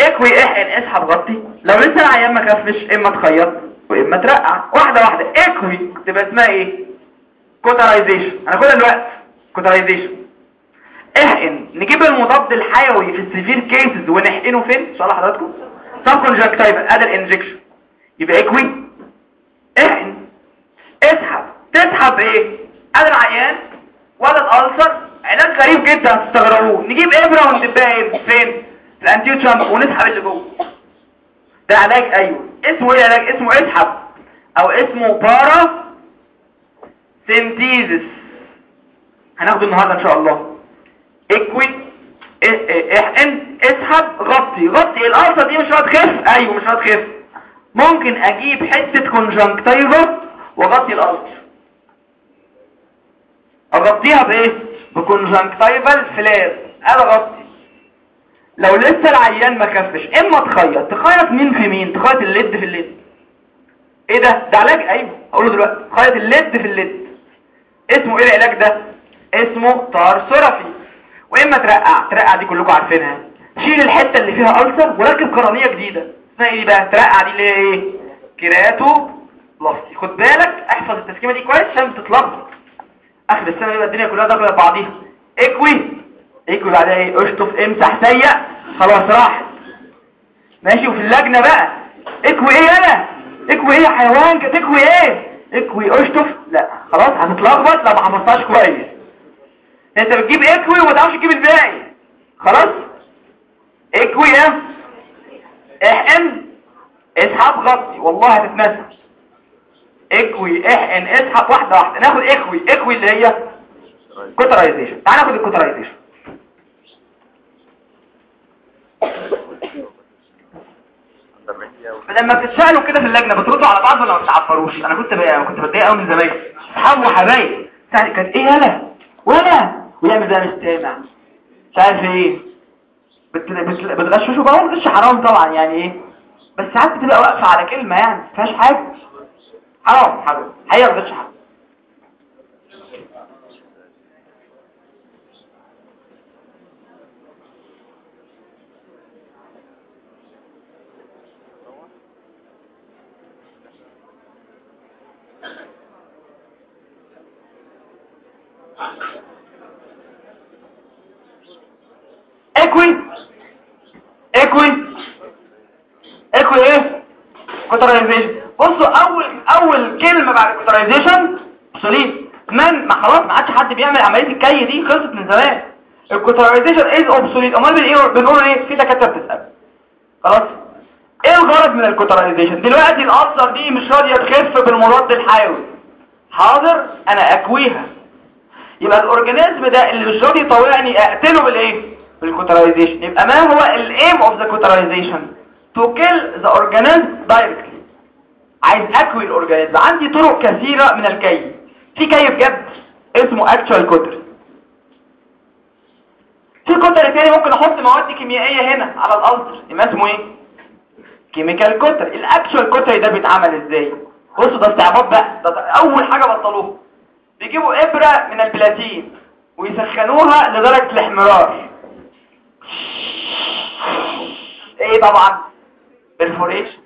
Speaker 1: اكوي احقن اسحب غطي. لو لسه العيان ما خفش إما تخيط وإما ترقع. واحدة واحدة. اكوي تبقى اسمها إيه؟ cauterization هناخدها دلوقتي cauterization احقن. نجيب المضاد الحيوي في ال severe cases ونحقنه فين؟ سؤال حضراتكم. subconjunctival ادي ال injection يبقى اكوي. احقن. اسحب. تسحب إيه؟ ادي العيان ولا ال ulcer علاج غريب جدا هتستغربوه نجيب ابره وندبها إيه فين؟ في ال anterior chamber ونسحب اللي جوه. ده علاج أيوه. اسمه إيه علاج؟ اسمه اسحب. أو اسمه paracentesis هناخده النهارده إن شاء الله. اكوي إحقن. اسحب. غطي. غطي. القرحة دي مش هتخف؟ أيوه مش هتخف. ممكن أجيب حتة conjunctiva وأغطي القرحة أغطيها بإيه؟ ب conjunctival flap أنا اغطي لو لسه العيان ما خفش إما تخيط. تخيط مين في مين؟ تخيط ال lid في ال lid. إيه ده؟ ده علاج؟ أيوه. أقوله دلوقتي. خيط ال lid في ال lid. اسمه إيه العلاج ده؟ اسمه tarsorrhaphy وإما ترقع. ترقع دي كلكم عارفينها. شيل الحتة اللي فيها ulcer وركب قرنيه جديدة. اسمها إيه بقى؟ ترقع دي اللي هي إيه keratoplasty خد بالك؟ احفظ التسكيمة دي كويس عشان تتلخبط. اخر السنة يبقى الدنيا كلها داخله بعضيها. إكوي. إكوي بعدها إيه؟ أشطف امسح سيء. خلاص راحت ماشي وفي اللجنة بقى. إكوي إيه أنا؟ إكوي إيه يا حيوان؟ كانت إكوي إيه؟ إكوي أشطف. لا خلاص هتتلخبط. لو ما حفظتهاش كويس. أنت بتجيب إكوي وما تعرفش تجيب الباقي. خلاص؟ إكوي إيه؟ إحقن. اسحب غطي. والله هتتنسى. اكوي احقن اسحب واحدة واحدة ناخد اكوي اكوي اللي هي cauterization تعال ناخد ال cauterization لما بتتسالوا كده في اللجنه بتردوا على بعض ولا ما بتعبروش أنا كنت بقى كنت بتضايق قوي من زمايلي اصحاب وحبايب كانت إيه يالا ولا ويعمل ده مستمع مش عارف إيه بتغششوا بقى مش حرام طبعا يعني إيه بس ساعات بتبقى واقفه على كلمه يعني ما فيهاش حاجة حرام حرام. ما حرام. اكوي اكوي اكوي إيه cauterization بصوا ال cauterization سليم من ما خلاص ما عادش حد بيعمل عملية الكي دي. خلصت من زمان. ال cauterization is obsolete أمال بنقول بنقول إيه؟ في دكاترة بتسأل. خلاص. إيه الغرض من ال cauterization دلوقتي ال ulcer دي مش راضية تخف بالمضاد الحيوي. حاضر؟ أنا أكويها. يبقى ال organism ده اللي مش راضي يطوعني أقتله بالإيه؟ بال cauterization يبقى ما هو ال aim of the cauterization to kill the organism directly عايز أكوي ال organism عندي طرق كثيرة من الكي. في كي بجد اسمه actual cautery في cautery تاني ممكن أحط مواد كيميائية هنا على ال ulcer. يبقى اسمه إيه؟ chemical cautery ال actual cautery ده بيتعمل إزاي؟ بصوا ده استعباط بقى. ده أول حاجة بطلوها. بيجيبوا إبرة من البلاتين ويسخنوها لدرجة الاحمرار. إيه طبعا؟ perforation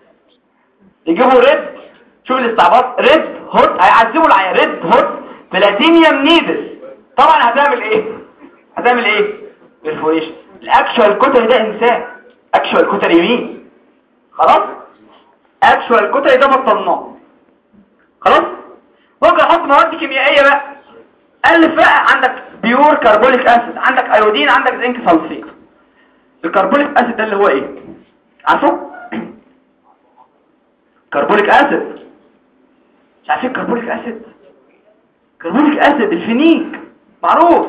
Speaker 1: يجيبوا red شوف الاستعباط red hot هيعذبوا العيان red hot platinum needle. طبعا هتعمل إيه؟ هتعمل إيه؟ perforation ال actual cautery ده انساه. actual cautery مين؟ خلاص؟ actual cautery ده بطلناه خلاص؟ ممكن أحط مواد كيميائية بقى. ألف بقى. عندك pure carbolic acid عندك iodine عندك zinc sulphate ال carbolic acid ده اللي هو إيه؟ عارفه؟ carbolic acid. مش عارفين carbolic acid. carbolic acid الفينيك. معروف.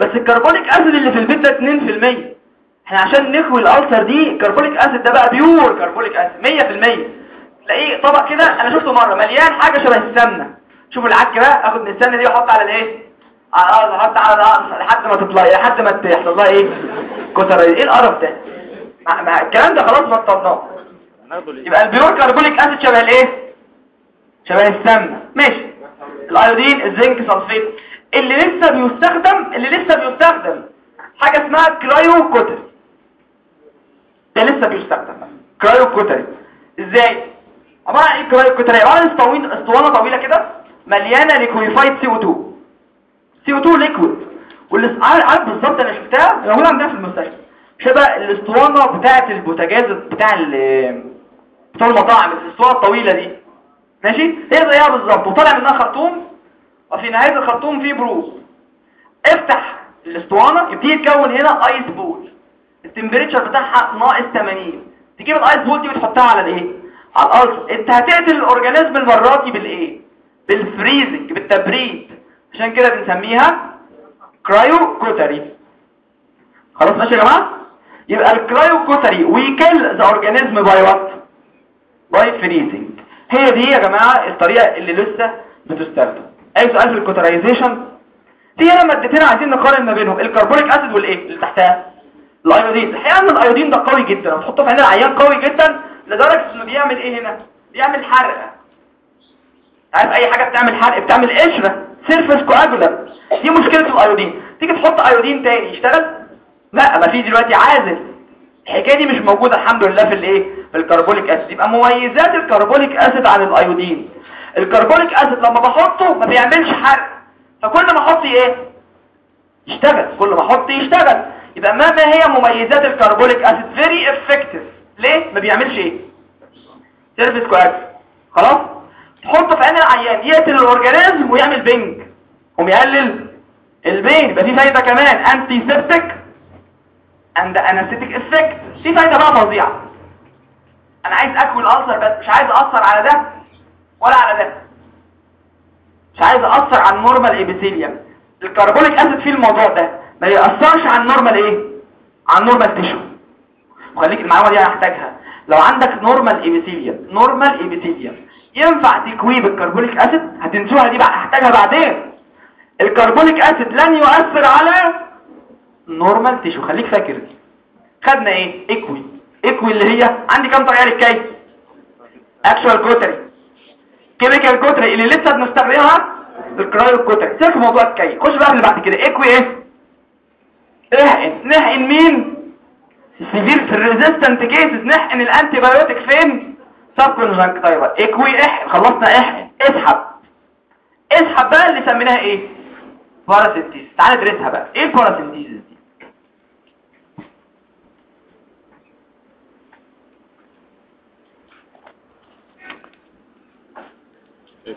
Speaker 1: بس ال carbolic acid اللي في البيت ده 2% إحنا عشان نكوي ال ulcer دي ال carbolic acid ده بقى pure carbolic acid 100% تلاقيه طبق كده أنا شفته مرة مليان حاجة شبه السمنة. شوفوا العك بقى آخد من السمنة دي وأحط على الإيه؟ على ال ulcer أحط على ال ulcer لحد ما تطلع لحد ما يحصل لها إيه؟ cautery إيه القرف ده؟ مع الكلام ده خلاص بطلناه. يبقى ال pure carbolic acid شبه الإيه؟ شبه السمنة. ماشي. ال iodine ال zinc sulphate. اللي لسه بيستخدم اللي لسه بيستخدم حاجة اسمها cryo cautery ده لسه بيستخدم. cryo cautery إزاي؟ عباره عن إيه cryo cautery عبارة عن اسطوانه طويلة كده مليانة liquefied CO 2 CO 2 liquid واللي عارف بالظبط أنا شفتها؟ موجودة عندنا في المستشفى. شبه الاسطوانة بتاعة البوتاجاز بتاع بتوع المطاعم الاسطوانه الطويلة دي. ماشي؟ هي زيها بالظبط. وطالع منها خرطوم. وفي نهاية الخرطوم فيه بروز. افتح الاسطوانة يبتدي يتكون هنا ice ball ال temperature بتاعها ناقص 80 تجيب ال ice ball دي وتحطها على الايه؟ على الأرض انت هتقتل ال organism المره دي بالإيه؟ بال freezing بالتبريد. عشان كده بنسميها cryo cautery خلاص ماشي يا جماعة؟ يبقى ال cryo cautery we kill the organism by what by freezing هي دي يا جماعة الطريقة اللي لسه بتستخدم. أي سؤال في ال cauterization في هنا مادتين عايزين نقارن ما بينهم. ال carbolic acid والإيه؟ اللي تحتها. ال iodine. الحقيقة ان ال iodine ده قوي جدا. بتحطه في عين العيان قوي جدا لدرجة إنه بيعمل إيه هنا؟ بيعمل حرق. عارف أي حاجة بتعمل حرق؟ بتعمل قشرة. surface coagulant دي مشكلة ال iodine. تيجي تحط iodine تاني يشتغل؟ لا ما في دلوقتي عازل. الحكاية دي مش موجودة الحمد لله في الإيه؟ ال carbolic acid. يبقى مميزات ال carbolic acid عن ال iodine. ال carbolic acid لما بحطه ما بيعملش حرق. فكل ما أحط إيه؟ يشتغل. كل ما أحط يشتغل. يبقى ما ما هي مميزات ال carbolic acid؟ very effective ليه؟ ما بيعملش إيه؟ surface coagulant. خلاص؟ تحطه في عين العيان. يقتل ال organism ويعمل بنج. ويقلل ال pain. يبقى في فايدة كمان. antiseptic and anesthetic effect في فايدة بقى فظيعة. أنا عايز أكوي ال ulcer بس مش عايز اثر على ده ولا على ده. مش عايز اثر على ال normal epithelium ال carbolic acid في الموضوع ده ما يأثرش على ال normal إيه؟ على ال normal tissue وخليك المعلومة دي هحتاجها. لو عندك normal epithelium normal epithelium ينفع تكويه بال carbolic acid هتنسوها دي بقى هحتاجها بعدين. ال carbolic acid لن يؤثر على normal tissue خليك فاكر دي. خدنا إيه؟ اكوي اكوي اللي هي عندي كام طريقة للكي actual cautery chemical cautery اللي لسه بنستخدمها ال cryo cautery سيبك موضوع الكي خش بقى اللي بعد كده. اكوي إيه؟ احقن نحقن مين؟ severe في ال resistant cases نحقن ال antibiotic فين؟ subconjunctival اكوي احقن خلصنا احقن اسحب. اسحب بقى اللي سميناها إيه؟ paracentesis تعال ندرسها بقى. إيه ال paracentesis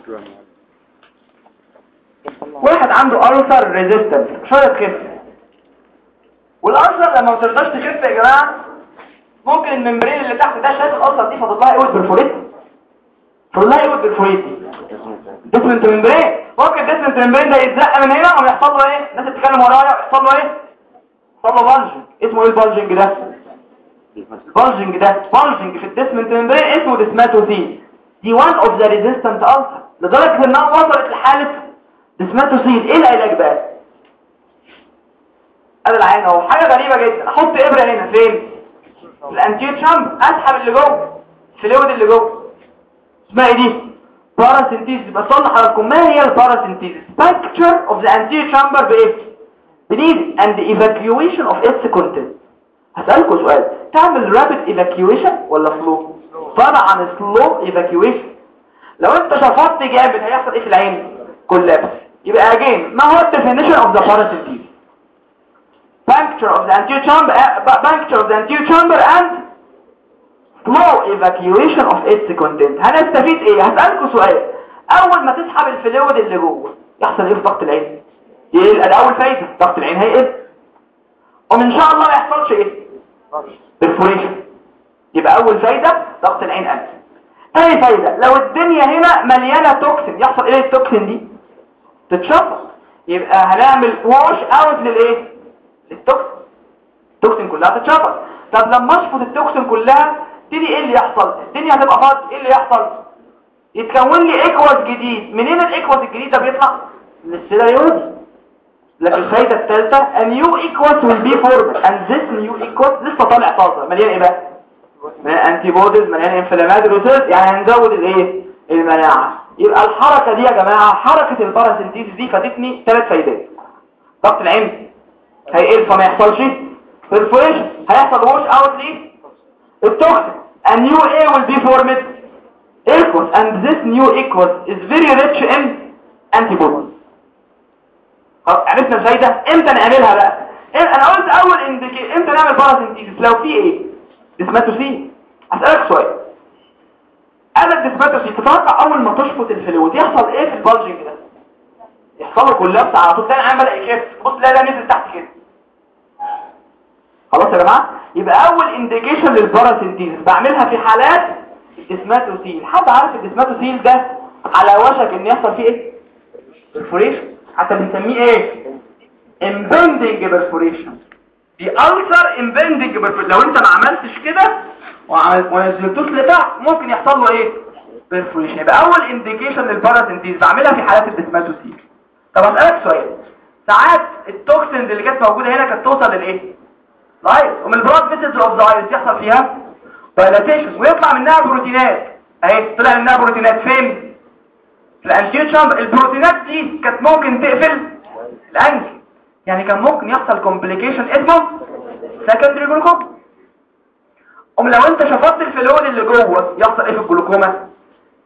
Speaker 1: دي واحد عنده ulcer resistant شوية خف وال ulcer لما ما ترضاش تخف يا جماعة ممكن ال membrane اللي تحت ده شايف ال ulcer دي فاضل لها إيه perforate فاضل لها إيه perforate Descemet membrane ممكن Descemet membrane ده يتزق من هنا ويحصل له إيه؟ الناس بتتكلم ورايا يحصل له إيه؟ يحصل له bulging اسمه إيه ال bulging ده؟ ال bulging ده. bulging في ال Descemet membrane اسمه descemetocele دي one of the resistant ulcer لدرجة انها وصلت لحالة descemetocele إيه العلاج بقى؟ ادي العين أهو حاجة غريبة جدا. أحط إبرة هنا. فين؟ ال anterior chamber. أسحب اللي جوه. ال fluid اللي جوه. اسمها إيه دي؟ paracentesis. بصلح حضراتكم. ما هي ال paracentesis؟ Puncture of the anterior chamber بإيه؟ ب needle and evacuation of its content هسألكم سؤال. تعمل rapid evacuation ولا slow طبعا slow evacuation. لو انت شفطت جامد هيحصل إيه في العين؟ كولابس. يبقى again ما هو definition of the parasympathetic puncture of the anterior chamber uh, puncture of the anterior chamber and slow evacuation of its content. هنستفيد إيه؟ هسألكم سؤال. أول ما تسحب الفلويد اللي جوه يحصل إيه في ضغط العين؟ يقل. ادي اول فايده ضغط العين هيقل. ومن شاء الله ما يحصلش إيه؟ perforation. يبقى أول فايدة ضغط العين قل. تاني فايدة؟ لو الدنيا هنا مليانة toxins يحصل إيه ال toxins دي؟ تتشفط. يبقى هنعمل wash out للإيه؟ لل toxins ال toxins كلها تتشفط. طب لما أشفط ال toxins كلها تبتدي إيه اللي يحصل؟ الدنيا هتبقى فاضي إيه اللي يحصل؟ يتكون لي aqueous جديد. منين ال aqueous الجديد ده بيطلع؟ من ال ciliary body لكن الفايدة الثالثة a new aqueous will be formed. and this new aqueous لسه طالع طازة مليان إيه بقى؟ antibodies مليان inflammatory cells يعني هنزود الايه؟ المناعة. يبقى الحركة دي يا جماعة حركة ال paracentesis دي فادتني ثلاث فايدات. ضغط العين هيقل فما يحصلش. perforation هيحصل wash out ليه؟ ال toxins a new إيه will be formed. aqueous and this new aqueous is very rich in antibodies. عرفنا إزاي ده إمتى نعملها بقى؟ إيه، أنا قلت أول indication إمتى نعمل paracentesis لو في إيه؟ descemetocele. أسألك سؤال. أنا ال descemetocele تتوقع أول ما تشفط ال fluid يحصل إيه في ال bulging ده؟ يحصل له collapse على طول تاني بدا يخف بص لا لا نزل تحت كده. خلاص يا جماعة؟ يبقى أول indication لل paracentesis بعملها في حالات ال descemetocele. حد عارف ال descemetocele ده على وشك إن يحصل فيه إيه؟ perforation حتى بنسميه إيه؟ impending perforation. دي impending perforation لو انت ما عملتش كده ونزلتوش لتحت ممكن يحصل له إيه؟ perforation. يبقى أول indication لل paracentesis بعملها في حالات ال descemetocele طب أسألك سؤال. ساعات ال toxins اللي كانت موجودة هنا كانت توصل للايه لايت ومن ال blood vessels of the iris يحصل فيها dilatation ويطلع منها بروتينات. أهي طلع منها بروتينات فين؟ في ال anterior chamber. البروتينات دي كانت ممكن تقفل ال angle. يعني كان ممكن يحصل complication اسمه secondary glaucoma ام لو أنت شفطت ال fluid اللي جوه يحصل إيه في الجلوكوما؟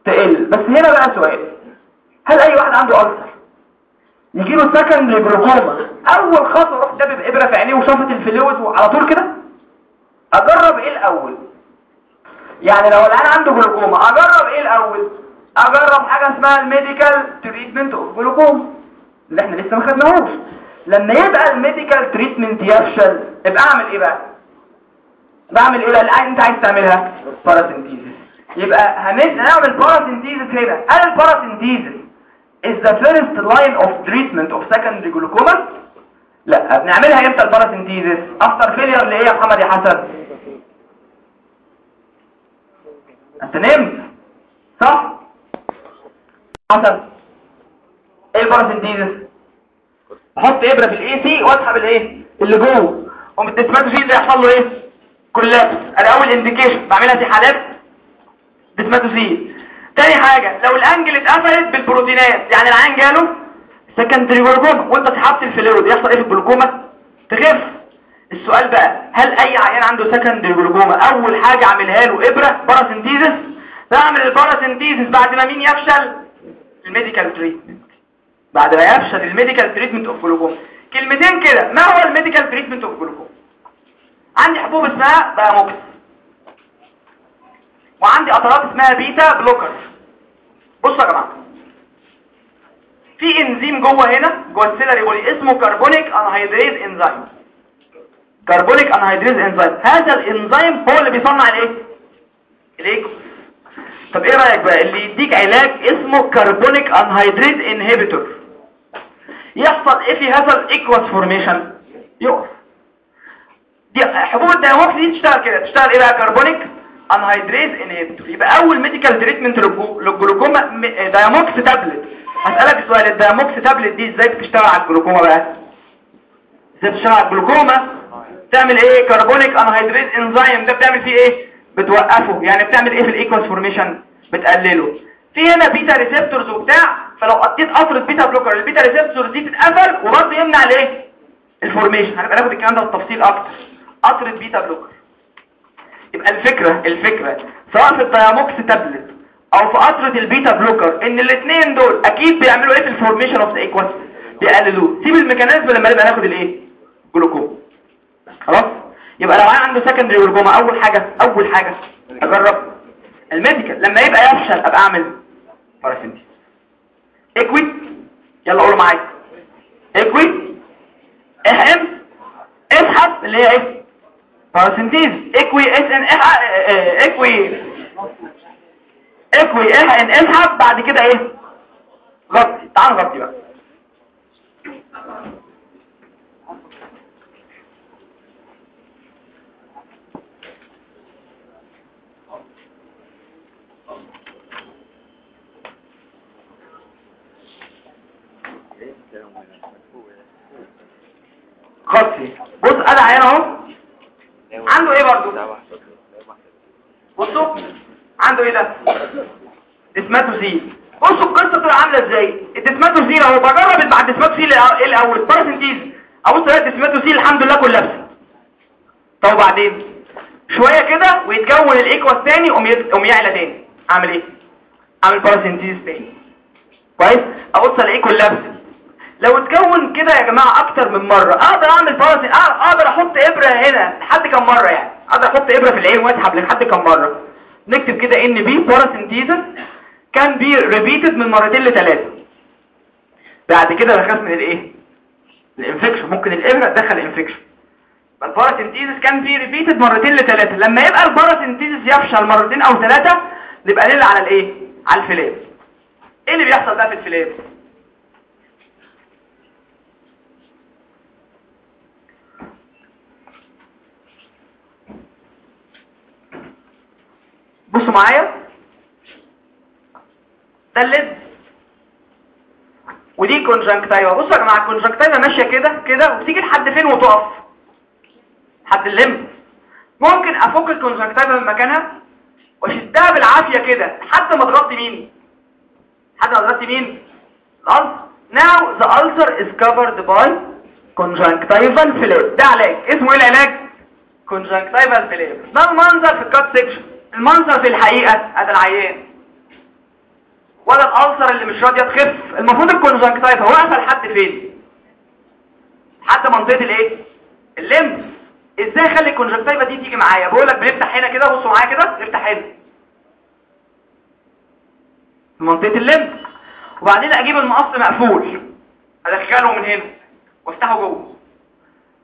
Speaker 1: تقل. بس هنا بقى سؤال. هل أي واحد عنده ulcer؟ يجي له secondary glaucoma أول خطوة روح دبب إبرة في عينيه وشفط ال fluid وعلى طول كده؟ أجرب إيه الأول؟ يعني لو العيان عنده جلوكوما أجرب إيه الأول؟ أجرب حاجة اسمها ال medical treatment of glaucoma. اللي إحنا لسه ما خدناهوش. لما يبقى ال medical treatment يفشل ابقى أعمل إيه بقى؟ بعمل إيه بقى؟ أنت عايز تعملها؟ paracentesis يبقى هنعمل paracentesis هنا. هل ال paracentesis is the first line of treatment of secondary glaucoma. لا بنعملها إمتى ال paracentesis after failure اللي هي يا محمد يا حسن. أنت نمت صح؟ حسن. إيه ال paracentesis أحط ابرة في ال AC واسحب الايه؟ اللي جوه. قوم ال descemetocele ده يحصل له إيه؟ collapse. أنا اول indication بعملها في حالات descemetocele تاني حاجة لو ال angle اتقفلت بالبروتينات يعني العين جاله secondary glaucoma وانت سحبت ال fluid يحصل إيه في الجلوكوما تخف. السؤال بقى هل اي عيان عنده secondary glaucoma اول حاجة اعملها له ابرة paracentesis بعمل ال paracentesis بعد ما مين يفشل؟ ال medical treatment. بعد ما يفشل ال medical treatment of glaucoma كلمتين كده ما هو ال medical treatment of glaucoma عندي حبوب اسمها Diamox وعندي قطرات اسمها beta blocker بصوا يا جماعة. في إنزيم جوه هنا جوه ال ciliary body اسمه carbonic anhydrase enzyme carbonic anhydrase enzyme هذا الإنزيم هو اللي بيصنع الإيه؟ ال aqueous. طب إيه رأيك بقى؟ اللي يديك علاج اسمه carbonic anhydrase inhibitor يحصل إيه في هذا ال aqueous formation يقف. دي حبوب ال Diamox دي تشتغل كده تشتغل إيه بقى carbonic anhydrase inhibitor يبقى أول medical treatment لل glaucoma Diamox tablet هسألك سؤال ال Diamox tablet دي إزاي بتشتغل على الجلوكوما بقى؟ إزاي بتشتغل على الجلوكوما؟ تعمل إيه؟ carbonic anhydrase enzyme ده بتعمل فيه إيه؟ بتوقفه. يعني بتعمل إيه في ال aqueous formation بتقلله. في هنا beta receptors وبتاع فلو حطيت قطرة beta blocker ال beta receptors دي تتقفل وبرضه يمنع الايه ال formation هنبقى ناخد الكلام ده بالتفصيل أكتر. قطرة beta blocker يبقى الفكرة الفكرة. سواء في ال Diamox tablet أو في قطرة ال beta blocker إن الاثنين دول أكيد بيعملوا إيه في ال formation of the aqueous بيقللوه. سيب ال mechanism لما نبقى ناخد الايه جلوكوم. خلاص؟ يبقى لو عنده secondary glaucoma أول حاجة أول حاجة أجرب. الميديكال لما يبقى يفشل أبقى أعمل باراسينتيز اكوي يلا قولوا معايا اكوي احقن اسحب اللي هي إيه باراسينتيز اكوي اس ان اكوي اكوي ان اسحب بعد كده إيه غطي تعال نغطي بقى غطي بص أنا عيان اهو عنده إيه برضو بصوا عنده إيه ده descemetocele بصوا القصة تبقى عامله إزاي ال descemetocele اهو بجرب مع ال descemetocele إيه الأول paracentesis ابص الاقي ال descemetocele الحمد لله كلها طب وبعدين شوية كده ويتكون ال aqueous الثاني قوم يعلى تاني اعمل إيه اعمل paracentesis تاني كويس ابص الاقيه كلها لو اتكون كده يا جماعة أكتر من مرة أقدر أعمل paracentesis أقدر أحط إبرة هنا لحد كم مرة يعني؟ أقدر أحط إبرة في العين وأسحب لحد كم مرة؟ نكتب كده NB paracentesis can be repeated من مرتين لثلاثة بعد كده بخاف من الإيه؟ ال infection ممكن الإبرة تدخل infection ال paracentesis can be repeated مرتين لثلاثة لما يبقى ال paracentesis يفشل مرتين أو ثلاثة نبقى نلعب على الإيه؟ على ال flap إيه اللي بيحصل بقى في ال flap بصوا معايا. ده ال lid. ودي conjunctiva بصوا يا جماعة ال conjunctiva ماشية كده كده وبتيجي لحد فين وتقف؟ لحد ال limbus ممكن أفك ال conjunctiva من مكانها وأشدها بالعافية كده. لحد ما تغطي مين؟ لحد ما تغطي مين؟ ال ulcer now the ulcer is covered by conjunctival flap ده علاج. اسمه إيه العلاج؟ conjunctival flap ده المنظر في ال cut section المنظر في الحقيقة هذا العيان. ولا ال ulcer اللي مش راضية تخف. المفروض ال conjunctiva واقفة لحد فين؟ لحد منطقة الإيه؟ ال limbus. إزاي اخلي ال conjunctiva دي تيجي معايا؟ بقول لك بنفتح هنا كده بصوا معايا كده نفتح هنا. في منطقة ال limbus. وبعدين أجيب المقص مقفول. أدخله من هنا وأفتحه جوه.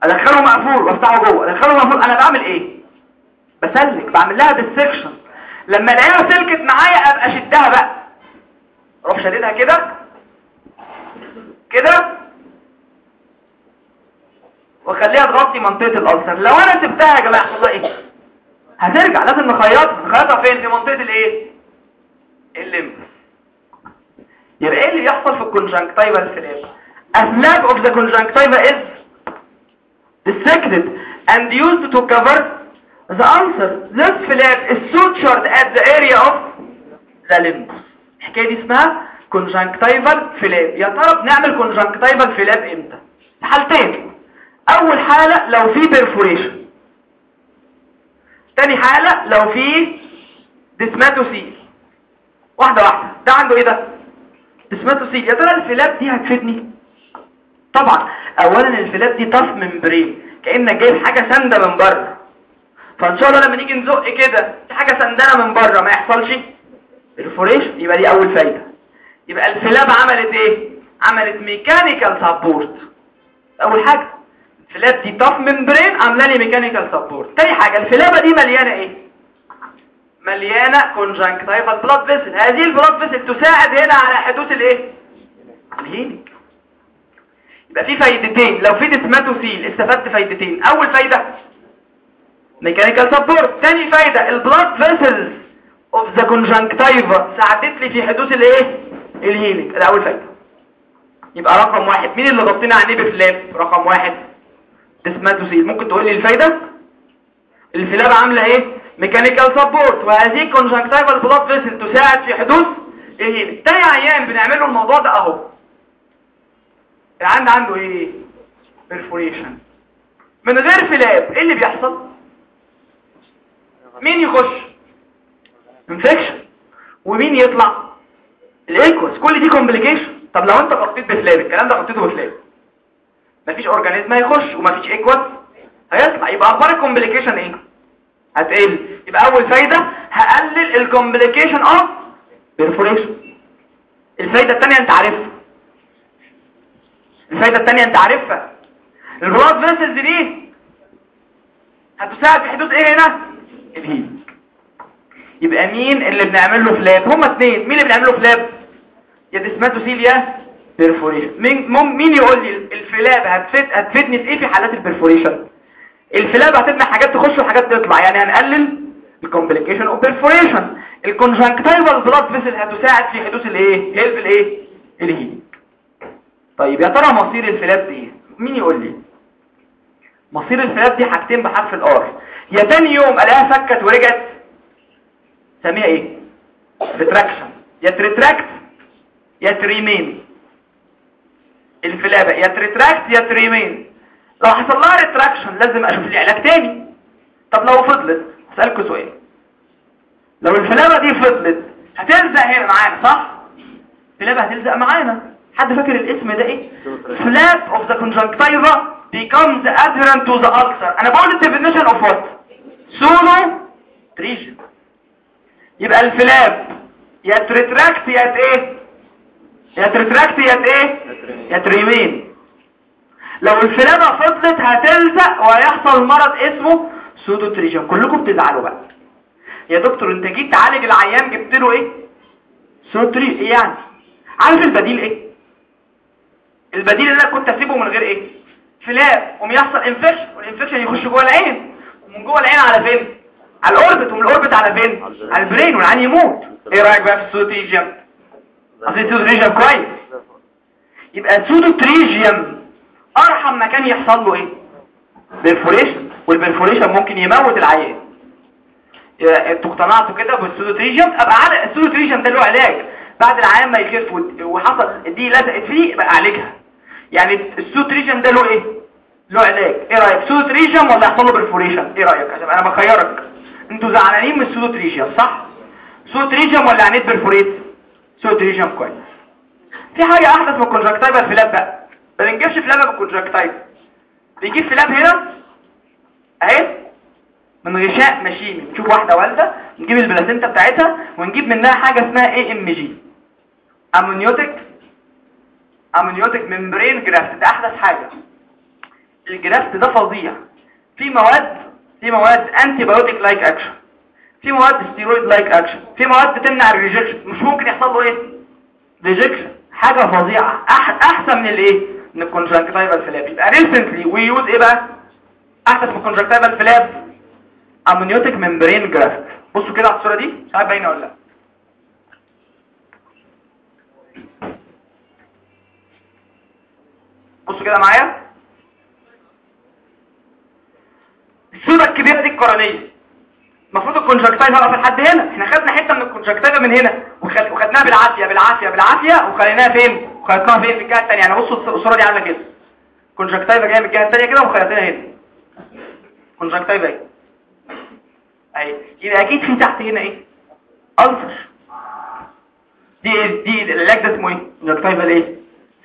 Speaker 1: أدخله مقفول وأفتحه جوه. أدخله مقفول. أنا بعمل إيه؟ بسلك بعمل لها dissection لما الاقيها سلكت معايا أبقى شدها بقى. أروح شديدها كده. كده. واخليها تغطي منطقة ال ulcer لو أنا سبتها يا جماعة يحصل إيه؟ هترجع. لازم نخيطها. نخيطها فين؟ في منطقة الإيه؟ ال limbus. يبقى إيه اللي بيحصل في ال conjunctival flap flap of the conjunctiva is dissected and used to cover the ulcer, this flap is sutured at the area of the limbus. الحكاية دي اسمها conjunctival flap. يا ترى بنعمل conjunctival flap إمتى؟ حالتين. أول حالة لو في perforation. تاني حالة لو في descemetocele. واحدة واحدة. ده عنده إيه ده؟ descemetocele. يا ترى ال flap دي هتفيدني؟ طبعا. أولا ال flap دي tough membrane. كأنك جايب حاجة ساندة من بره. فإن شاء الله لما نيجي نزق كده في حاجة ساندة من بره ما يحصلش. ال perforation يبقى دي أول فايدة. يبقى ال flap عملت إيه؟ عملت mechanical support أول حاجة. ال flap دي tough membrane عاملة لي mechanical support تاني حاجة الفلابة دي مليانة إيه؟ مليانة conjunctival blood vessel هذه ال blood vessel تساعد هنا على حدوث الإيه؟ ال healing يبقى في فايدتين. لو في descemetocele استفدت فايدتين. أول فايدة mechanical support تاني فايدة ال blood vessels of the conjunctiva ساعدت لي في حدوث الايه؟ ال healing. ده أول فايدة. يبقى رقم واحد. مين اللي غطينا عينيه ب flap رقم واحد. descemetocele ممكن تقول لي الفايدة؟ ال flap عاملة إيه؟ mechanical support وهذه conjunctival blood vessel تساعد في حدوث ال healing. تاني عيان بنعمل له الموضوع ده أهو. العيان عنده إيه؟ perforation من غير flap. إيه اللي بيحصل؟ مين يخش؟ infection ومين يطلع؟ ال aqueous كل دي complication طب لو انت غطيت ب flap الكلام ده غطيته ب flap مفيش organism هيخش ومفيش aqueous هيطلع. يبقى أخبار ال complication إيه؟ هتقل. يبقى أول فايدة هقلل ال complication of perforation الفايدة الثانية أنت عارفها. الفايدة الثانية أنت عارفها. ال blood vessels دي هتساعد في حدوث إيه هنا؟ الهيل يبقى مين اللي بنعمل له flap هما اثنين مين اللي بنعمل له flap يا descemetocele يا perforation مين مين يقول لي ال flap هتفيد هتفيدني في إيه في حالات ال perforation ال flap هتمنع حاجات تخش وحاجات تطلع. يعني هنقلل ال complication of perforation ال conjunctival blood vessel هتساعد في حدوث الايه؟ help الايه؟ الهيل طيب يا ترى مصير ال flap دي؟ مين يقول لي؟ مصير ال flap دي حاجتين بحرف ال R يا تاني يوم ألاقيها فكت ورجعت. سميها إيه؟ retraction يا ت retract يا ت remain الفلابة يا ت retract يا ت remain لو حصل لها retraction لازم أشوف لي علاج تاني. طب لو فضلت؟ اسالكوا سؤال. لو الفلابة دي فضلت هتلزق هنا معانا صح؟ الفلابة هتلزق معانا. حد فاكر الاسم ده إيه؟ Flap of the conjunctiva becomes adherent to the ulcer. أنا بقول definition of what pseudopterygium يبقى ال flap يا ت retract يا إيه؟ يا ت retract يا إيه؟ يا ت remain. لو الفلابة فضلت هتلزق وهيحصل مرض اسمه سودو تريجن كلكم بتزعلوا بقى. يا دكتور انت جيت تعالج العيان جبت له إيه؟ سودو تريجن إيه يعني؟ عارف البديل إيه؟ البديل اللي أنا كنت أسيبه من غير إيه؟ flap. قوم يحصل infection وال infection يخش جوه العين. ومن جوه العين على فين؟ على ال orbit ومن ال orbit على فين؟ على ال brain. والعيان يموت. إيه رأيك بقى في ال pseudopterygium أصل ال pseudopterygium كويس. يبقى السودو تريجن أرحم مكان يحصل له إيه؟ perforation وال perforation ممكن يموت العيان. أنتوا اقتنعتوا كده بال pseudopterygium أبقى على ال pseudopterygium ده له علاج. بعد العيان ما يخف وحصل دي لزقت فيه يبقى اعالجها يعني ال pseudopterygium ده له إيه؟ له علاج إيه رأيك؟ pseudopterygium ولا يحصل له perforation إيه رأيك؟ عشان أنا بخيرك. أنتوا زعلانين من ال pseudopterygium صح؟ pseudopterygium ولا عينيه ت perforate pseudopterygium كويس. في حاجة أحدث من ال conjunctival flap بقى. ما بنجيبش flap بيجيب flap هنا. أهي. من غشاء ماشيني نشوف واحدة والدة. نجيب ال placenta بتاعتها ونجيب منها حاجة اسمها AMG amniotic amniotic membrane graft ده أحدث حاجة. ال graft ده فظيع. في مواد في مواد antibiotic like action في مواد steroid like action في مواد تمنع ال rejection مش ممكن يحصل له إيه؟ rejection حاجة فظيعة. أح أحسن من الإيه؟ من ال conjunctival flap يبقى recently we use إيه بقى؟ أحسن من ال conjunctival flap amniotic membrane graft بصوا كده على الصورة دي مش عارف باينة ولا لأ. بصوا كده معايا. الصورة الكبيره دي القرنيه المفروض ال conjunctiva واقفه لحد هنا. إحنا خدنا حتة من ال conjunctiva من هنا. وخدناها بالعافية بالعافية بالعافية. وخليناها فين؟ وخليناها فين؟ في الجهة الثانية يعني بصوا الصورة دي عاملة كده. conjunctiva جاية من الجهة الثانية كده وخيطينها هنا. conjunctiva اهي اهي يبقى أكيد في تحت هنا إيه؟ ulcer دي دي العلاج ده اسمه إيه؟ conjunctiva إيه؟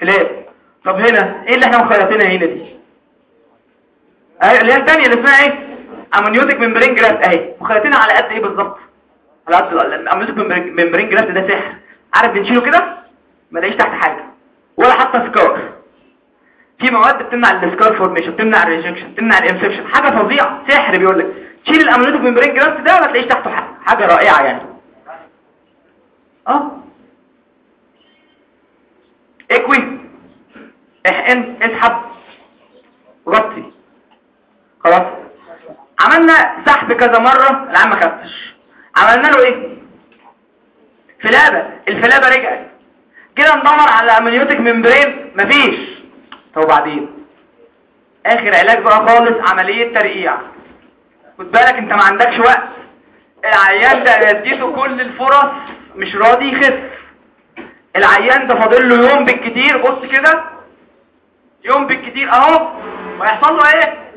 Speaker 1: flap طب هنا إيه اللي إحنا مخيطينها هنا دي؟ اهي اللي هي الثانية اللي اسمها إيه؟ amniotic membrane graft اهي. مخيطينها على قد إيه بالظبط؟ على قد ال amniotic membrane graft ده سحر. عارف بنشيله كده؟ ما لاقيش تحت حاجة. ولا حتى scar. في مواد بتمنع ال scar formation بتمنع ال rejection بتمنع ال infection حاجة فظيعة. سحر بيقول لك. شيل ال amniotic membrane graft ده ما تلاقيش تحته حاجة. حاجة رائعة يعني. أه؟ اكوي احقن اسحب. خلاص. عملنا سحب كذا مرة العيان ما خفش. عملنا له إيه؟ flap. ال flap رجعت. كده ندور على amniotic membrane. مفيش. طب وبعدين؟ آخر علاج بقى خالص عملية ترقيع. خد بالك أنت ما عندكش وقت. العيان ده اديته كل الفرص مش راضي يخف العيان ده فاضل له يوم بالكتير. بص كده. يوم بالكتير أهو. ويحصل له إيه؟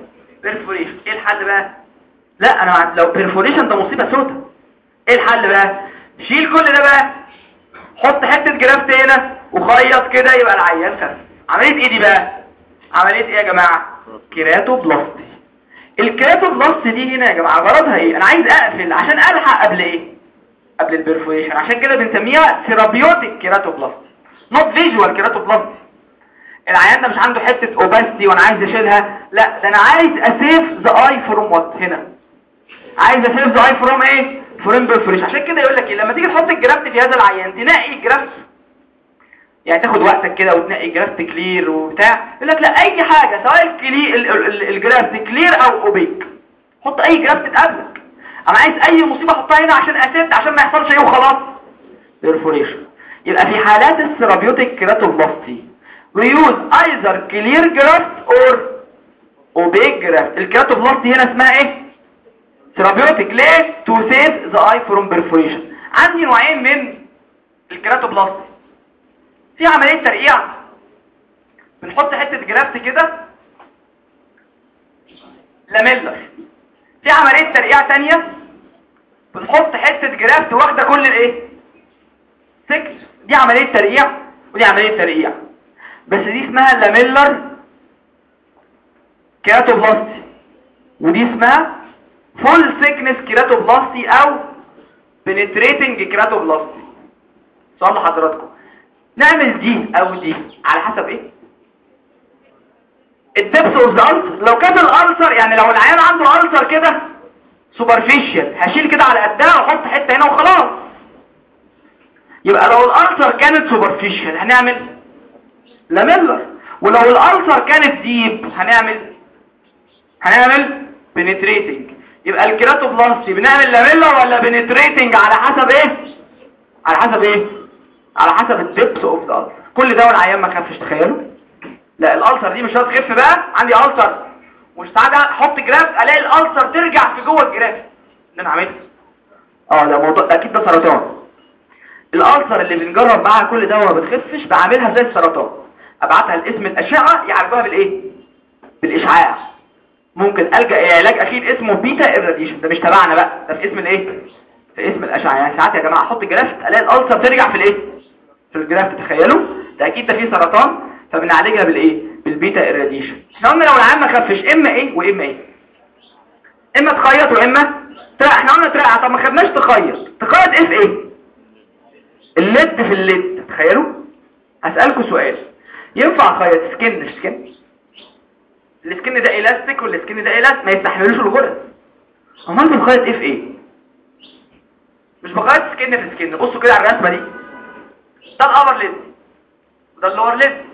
Speaker 1: perforation إيه الحل بقى؟ لا أنا لو perforation ده مصيبة سودة إيه الحل بقى؟ شيل كل ده بقى. حط حتة graft هنا وخيط كده يبقى العيان خف. عملية إيه دي بقى؟ عملية إيه يا جماعة؟ keratoplasty ال keratoplasty دي هنا يا جماعة غرضها إيه؟ أنا عايز أقفل عشان ألحق قبل إيه؟ قبل ال perforation عشان كده بنسميها therapeutic keratoplasty not visual keratoplasty العيان ده مش عنده حتة opacity وأنا عايز أشيلها. لا ده أنا عايز أ save the eye from what هنا. عايز أ save the eye from إيه؟ from perforation عشان كده يقول لك إيه؟ لما تيجي تحط ال graft في هذا العيان تنقي ال graft يعني تاخد وقتك كده وتنقي graft clear وبتاع. يقول لك لا أي حاجة سواء ال graft clear أو opaque حط أي graft تقابلك أنا عايز أي مصيبة أحطها هنا عشان أ save عشان ما يحصلش إيه وخلاص. perforation يبقى في حالات ال therapeutic keratoplasty we use either clear graft graft ال keratoplasty هنا اسمها إيه؟ therapeutic ليه؟ To save the eye from perforation. عندي نوعين من ال keratoplasty في عملية ترقيع. بنحط حتة graft كده. lamellar في عملية ترقيع تانية. بنحط حتة graft واخدة كل الإيه؟ thickness دي عملية ترقيع ودي عملية ترقيع. بس دي اسمها lamellar keratoplasty ودي اسمها full thickness keratoplasty أو penetrating keratoplasty سؤال لحضراتكم. نعمل دي أو دي على حسب إيه؟ ال depth of the لو كان ال ulcer يعني لو العيان عنده ulcer كده superficial هشيل كده على قدها وأحط حتة هنا وخلاص. يبقى لو ال ulcer كانت superficial هنعمل lamellar ولو ال ulcer كانت deep هنعمل هنعمل penetrating يبقى ال keratoplasty بنعمل lamellar ولا penetrating على حسب إيه؟ على حسب إيه؟ على حسب ال depth of the كل ده والعيان ما خفش تخيلوا. لا ال ulcer دي مش هتخف بقى. عندي ulcer مش ساعات أحط graft ألاقي ال ulcer ترجع في جوه ال graft اللي أنا عملته آه ده موضوع أكيد ده سرطان. ال ulcer اللي بنجرب معاها كل ده وما بتخفش بعاملها زي السرطان. أبعتها لقسم الأشعة يعالجوها بالإيه؟ بالإشعاع. ممكن الجا إلى علاج اخير اسمه beta irradiation. ده مش تبعنا بقى ده في قسم الإيه؟ في قسم الأشعة. يعني ساعات يا جماعة أحط graft ألاقي ال ulcer ترجع في الإيه؟ في ال graft تخيلوا؟ ده أكيد ده فيه سرطان. فبنعالجها بالإيه؟ بال beta irradiation. إحنا قلنا لو العيان ما خفش إما إيه واما إيه؟ إما تخيط واما ترقع إحنا قلنا ترقع طب ما خدناش تخيط. تخيط إيه في إيه؟ ال lid في ال lid تخيلوا؟ هسألكوا سؤال. ينفع أخيط؟ skin في skin. ال skin ده elastic وال skin ده الاست ما يستحملوش الغرز. امال بنخيط إيه في إيه؟ مش بخيط skin في skin بصوا كده على الرسمة دي. ده ال upper lid. وده ال lower lid.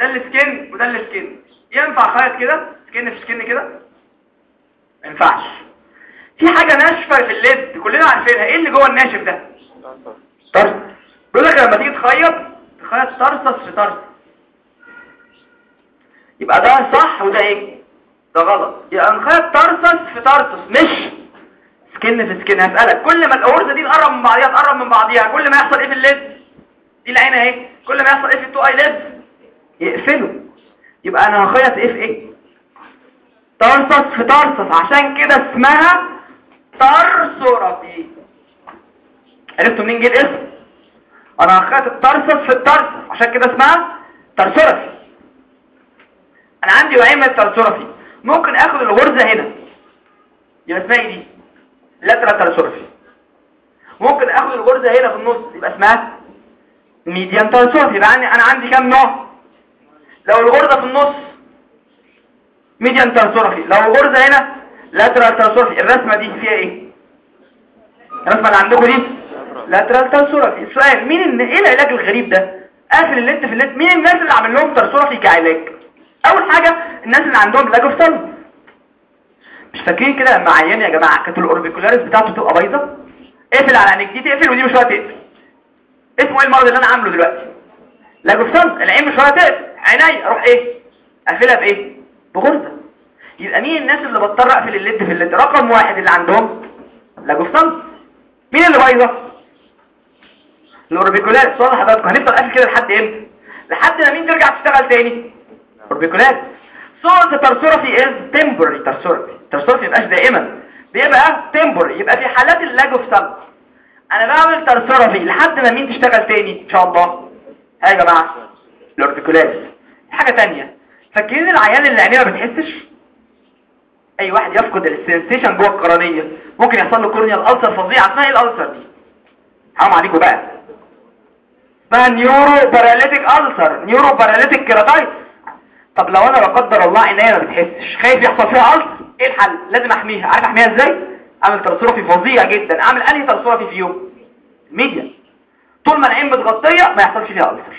Speaker 1: ده ال skin وده ال skin. ينفع خيط كده؟ skin في skin كده؟ ما ينفعش. في حاجة ناشفة في ال lid كلنا عارفينها. إيه اللي جوه الناشف ده؟ tarsus بيقول لك لما تيجي تخيط تخيط tarsus في tarsus يبقى ده صح وده إيه؟ ده غلط. يبقى نخيط tarsus في tarsus مش. skin في skin. هسألك. كل ما الغرزة دي تقرب من بعضيها تقرب من بعضيها كل ما يحصل إيه في ال lid؟ دي العين أهي. كل ما يحصل إيه في ال two eyelid؟ يقفلوا. يبقى أنا هخيط إيه في إيه؟ tarsus في tarsus عشان كده اسمها tarsorrhaphy عرفتوا منين جه الاسم؟ أنا هخيط ال tarsus في ال tarsus عشان كده اسمها tarsorrhaphy أنا عندي نوعين من ال tarsorrhaphy ممكن آخد الغرزة هنا. يبقى اسمها إيه دي lateral tarsorrhaphy ممكن آخد الغرزة هنا في النص يبقى اسمها median tarsorrhaphy يبقى أنا عندي كام نوع؟ لو الغرزة في النص median tarsorrhaphy لو الغرزة هنا lateral tarsorrhaphy الرسمة دي فيها إيه؟ الرسمة اللي عندكم دي؟ lateral tarsorrhaphy السؤال مين إيه العلاج الغريب ده؟ قافل ال lid في ال lid مين الناس اللي عمل لهم tarsorrhaphy كعلاج؟ أول حاجة الناس اللي عندهم لاج أوف مش فاكرين كده لما عيان يا جماعة كانت ال orbicularis بتاعته تبقى بايظة؟ اقفل على عينيك دي تقفل ودي مش هتقفل اسمه إيه المرض اللي أنا عامله دلوقتي؟ لاج أوف العين مش هتقفل عيني. أروح إيه؟ أقفلها بإيه؟ بغرزه يبقى مين الناس اللي بضطر اقفل ال lid في ال lid؟ رقم واحد اللي عندهم لاجوستان مين اللي بايظة؟ ال orbicularis سؤال حضراتكم هنفضل قافل كده لحد إمتى؟ لحد ما مين ترجع تشتغل تاني؟ orbicularis صورة ال tarsorrhaphy is temporary tarsorrhaphy ال tarsorrhaphy ميبقاش دائما. بيبقى temporary يبقى في حالات اللاجوستان أنا بعمل tarsorrhaphy لحد ما مين تشتغل تاني؟ إن شاء الله. ها يا جماعة؟ ال orbicularis حاجة تانية. فاكرين العيان اللي عينيه ما بتحسش؟ أي واحد يفقد ال sensation جوه القرنية. ممكن يحصل له corneal ulcer فظيعه اسمها إيه ال ulcer دي؟ حرام عليكم بقى. اسمها neuroparalytic ulcer. neuroparalytic keratitis طب لو أنا لا قدر الله عينيا ما بتحسش خايف يحصل فيها ulcer إيه الحل؟ لازم أحميها. عارف أحميها إزاي؟ أعمل tarsorrhaphy فظيع جدا. أعمل أنهي tarsorrhaphy فيهم؟ ال median. طول ما العين متغطية ما يحصلش فيها ulcer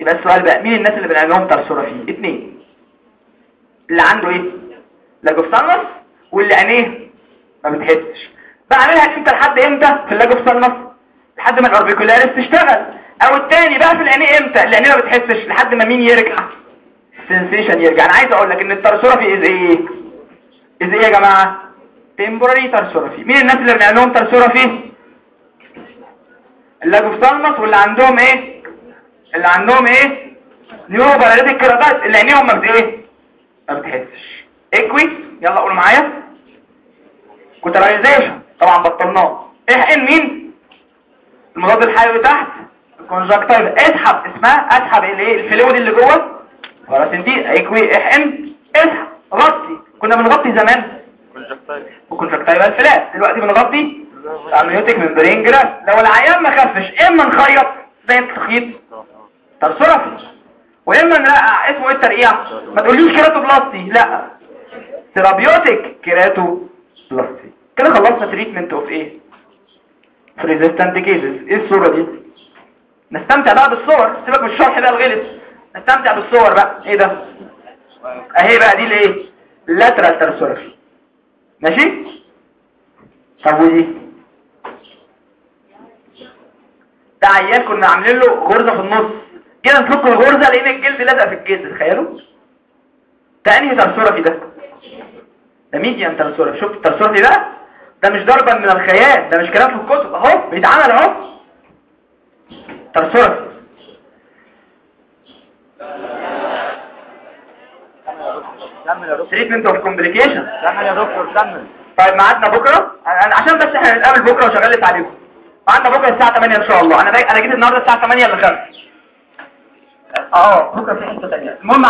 Speaker 1: يبقى السؤال بقى مين الناس اللي بنعمل لهم فيه؟ اتنين. اللي عنده إيه؟ lagophthalmos واللي عينيه ما بتحسش. بعملها إمتى لحد إمتى؟ في ال lagophthalmos لحد ما ال orbicularis تشتغل. أو التاني بقى في العينيه إمتى؟ اللي عينيه ما بتحسش لحد ما مين يرجع؟ sensation يرجع أنا عايز أقول لك إن ال tarsorrhaphy is إيه؟ is إيه يا جماعة؟ temporary tarsorrhaphy مين الناس اللي بنعمل لهم tarsorrhaphy ال lagophthalmos واللي عندهم إيه؟ اللي عندهم إيه؟ neuroparalytic keratitis اللي عينيهم ما إيه؟ ما بتحسش. اكوي يلا قولوا معايا. cauterization طبعا بطلناه. إحقن مين؟ المضاد الحيوي تحت. conjunctiva اسحب. اسمها اسحب. الايه ال fluid اللي جوه. paracentesis اكوي احقن اسحب غطي كنا بنغطي زمان. و conjunctival flap دلوقتي بنغطي amniotic membrane graft لو العيان ما خفش اما نخيط زي التخيط tarsorrhaphy واما نرقع اسمه إيه الترقيع؟ ما تقوليش keratoplasty. لا. therapeutic keratoplasty. كده خلصنا treatment of إيه؟ resistant cases إيه الصورة دي؟ نستمتع بقى بالصور. سيبك من الشرح ده الغلط. نستمتع بالصور بقى. إيه ده؟ أهي بقى دي الايه lateral tarsorrhaphy ماشي؟ طب ودي؟ ده عيان كنا عاملين له غرزة في النص. جينا نفك الغرزة لقينا الجلد لزق في الجلد تخيلوا؟ ده أنهي tarsorrhaphy ده؟ ده median tarsorrhaphy شوف ال tarsorrhaphy ده؟ ده مش ضربا من الخيال ده مش كلام في الكتب. أهو بيتعمل أهو. tarsorrhaphy
Speaker 2: كمل يا دكتور.
Speaker 1: treatment of complication
Speaker 2: كمل يا دكتور كمل.
Speaker 1: طيب ميعادنا بكرة؟ عشان بس إحنا نتقابل بكرة وشغلت عليكم ميعادنا بكرة الساعة 8 إن شاء الله. أنا أنا جيت النهارده الساعة 8 إلا 5 أه بكرة في حتة ثانية المهم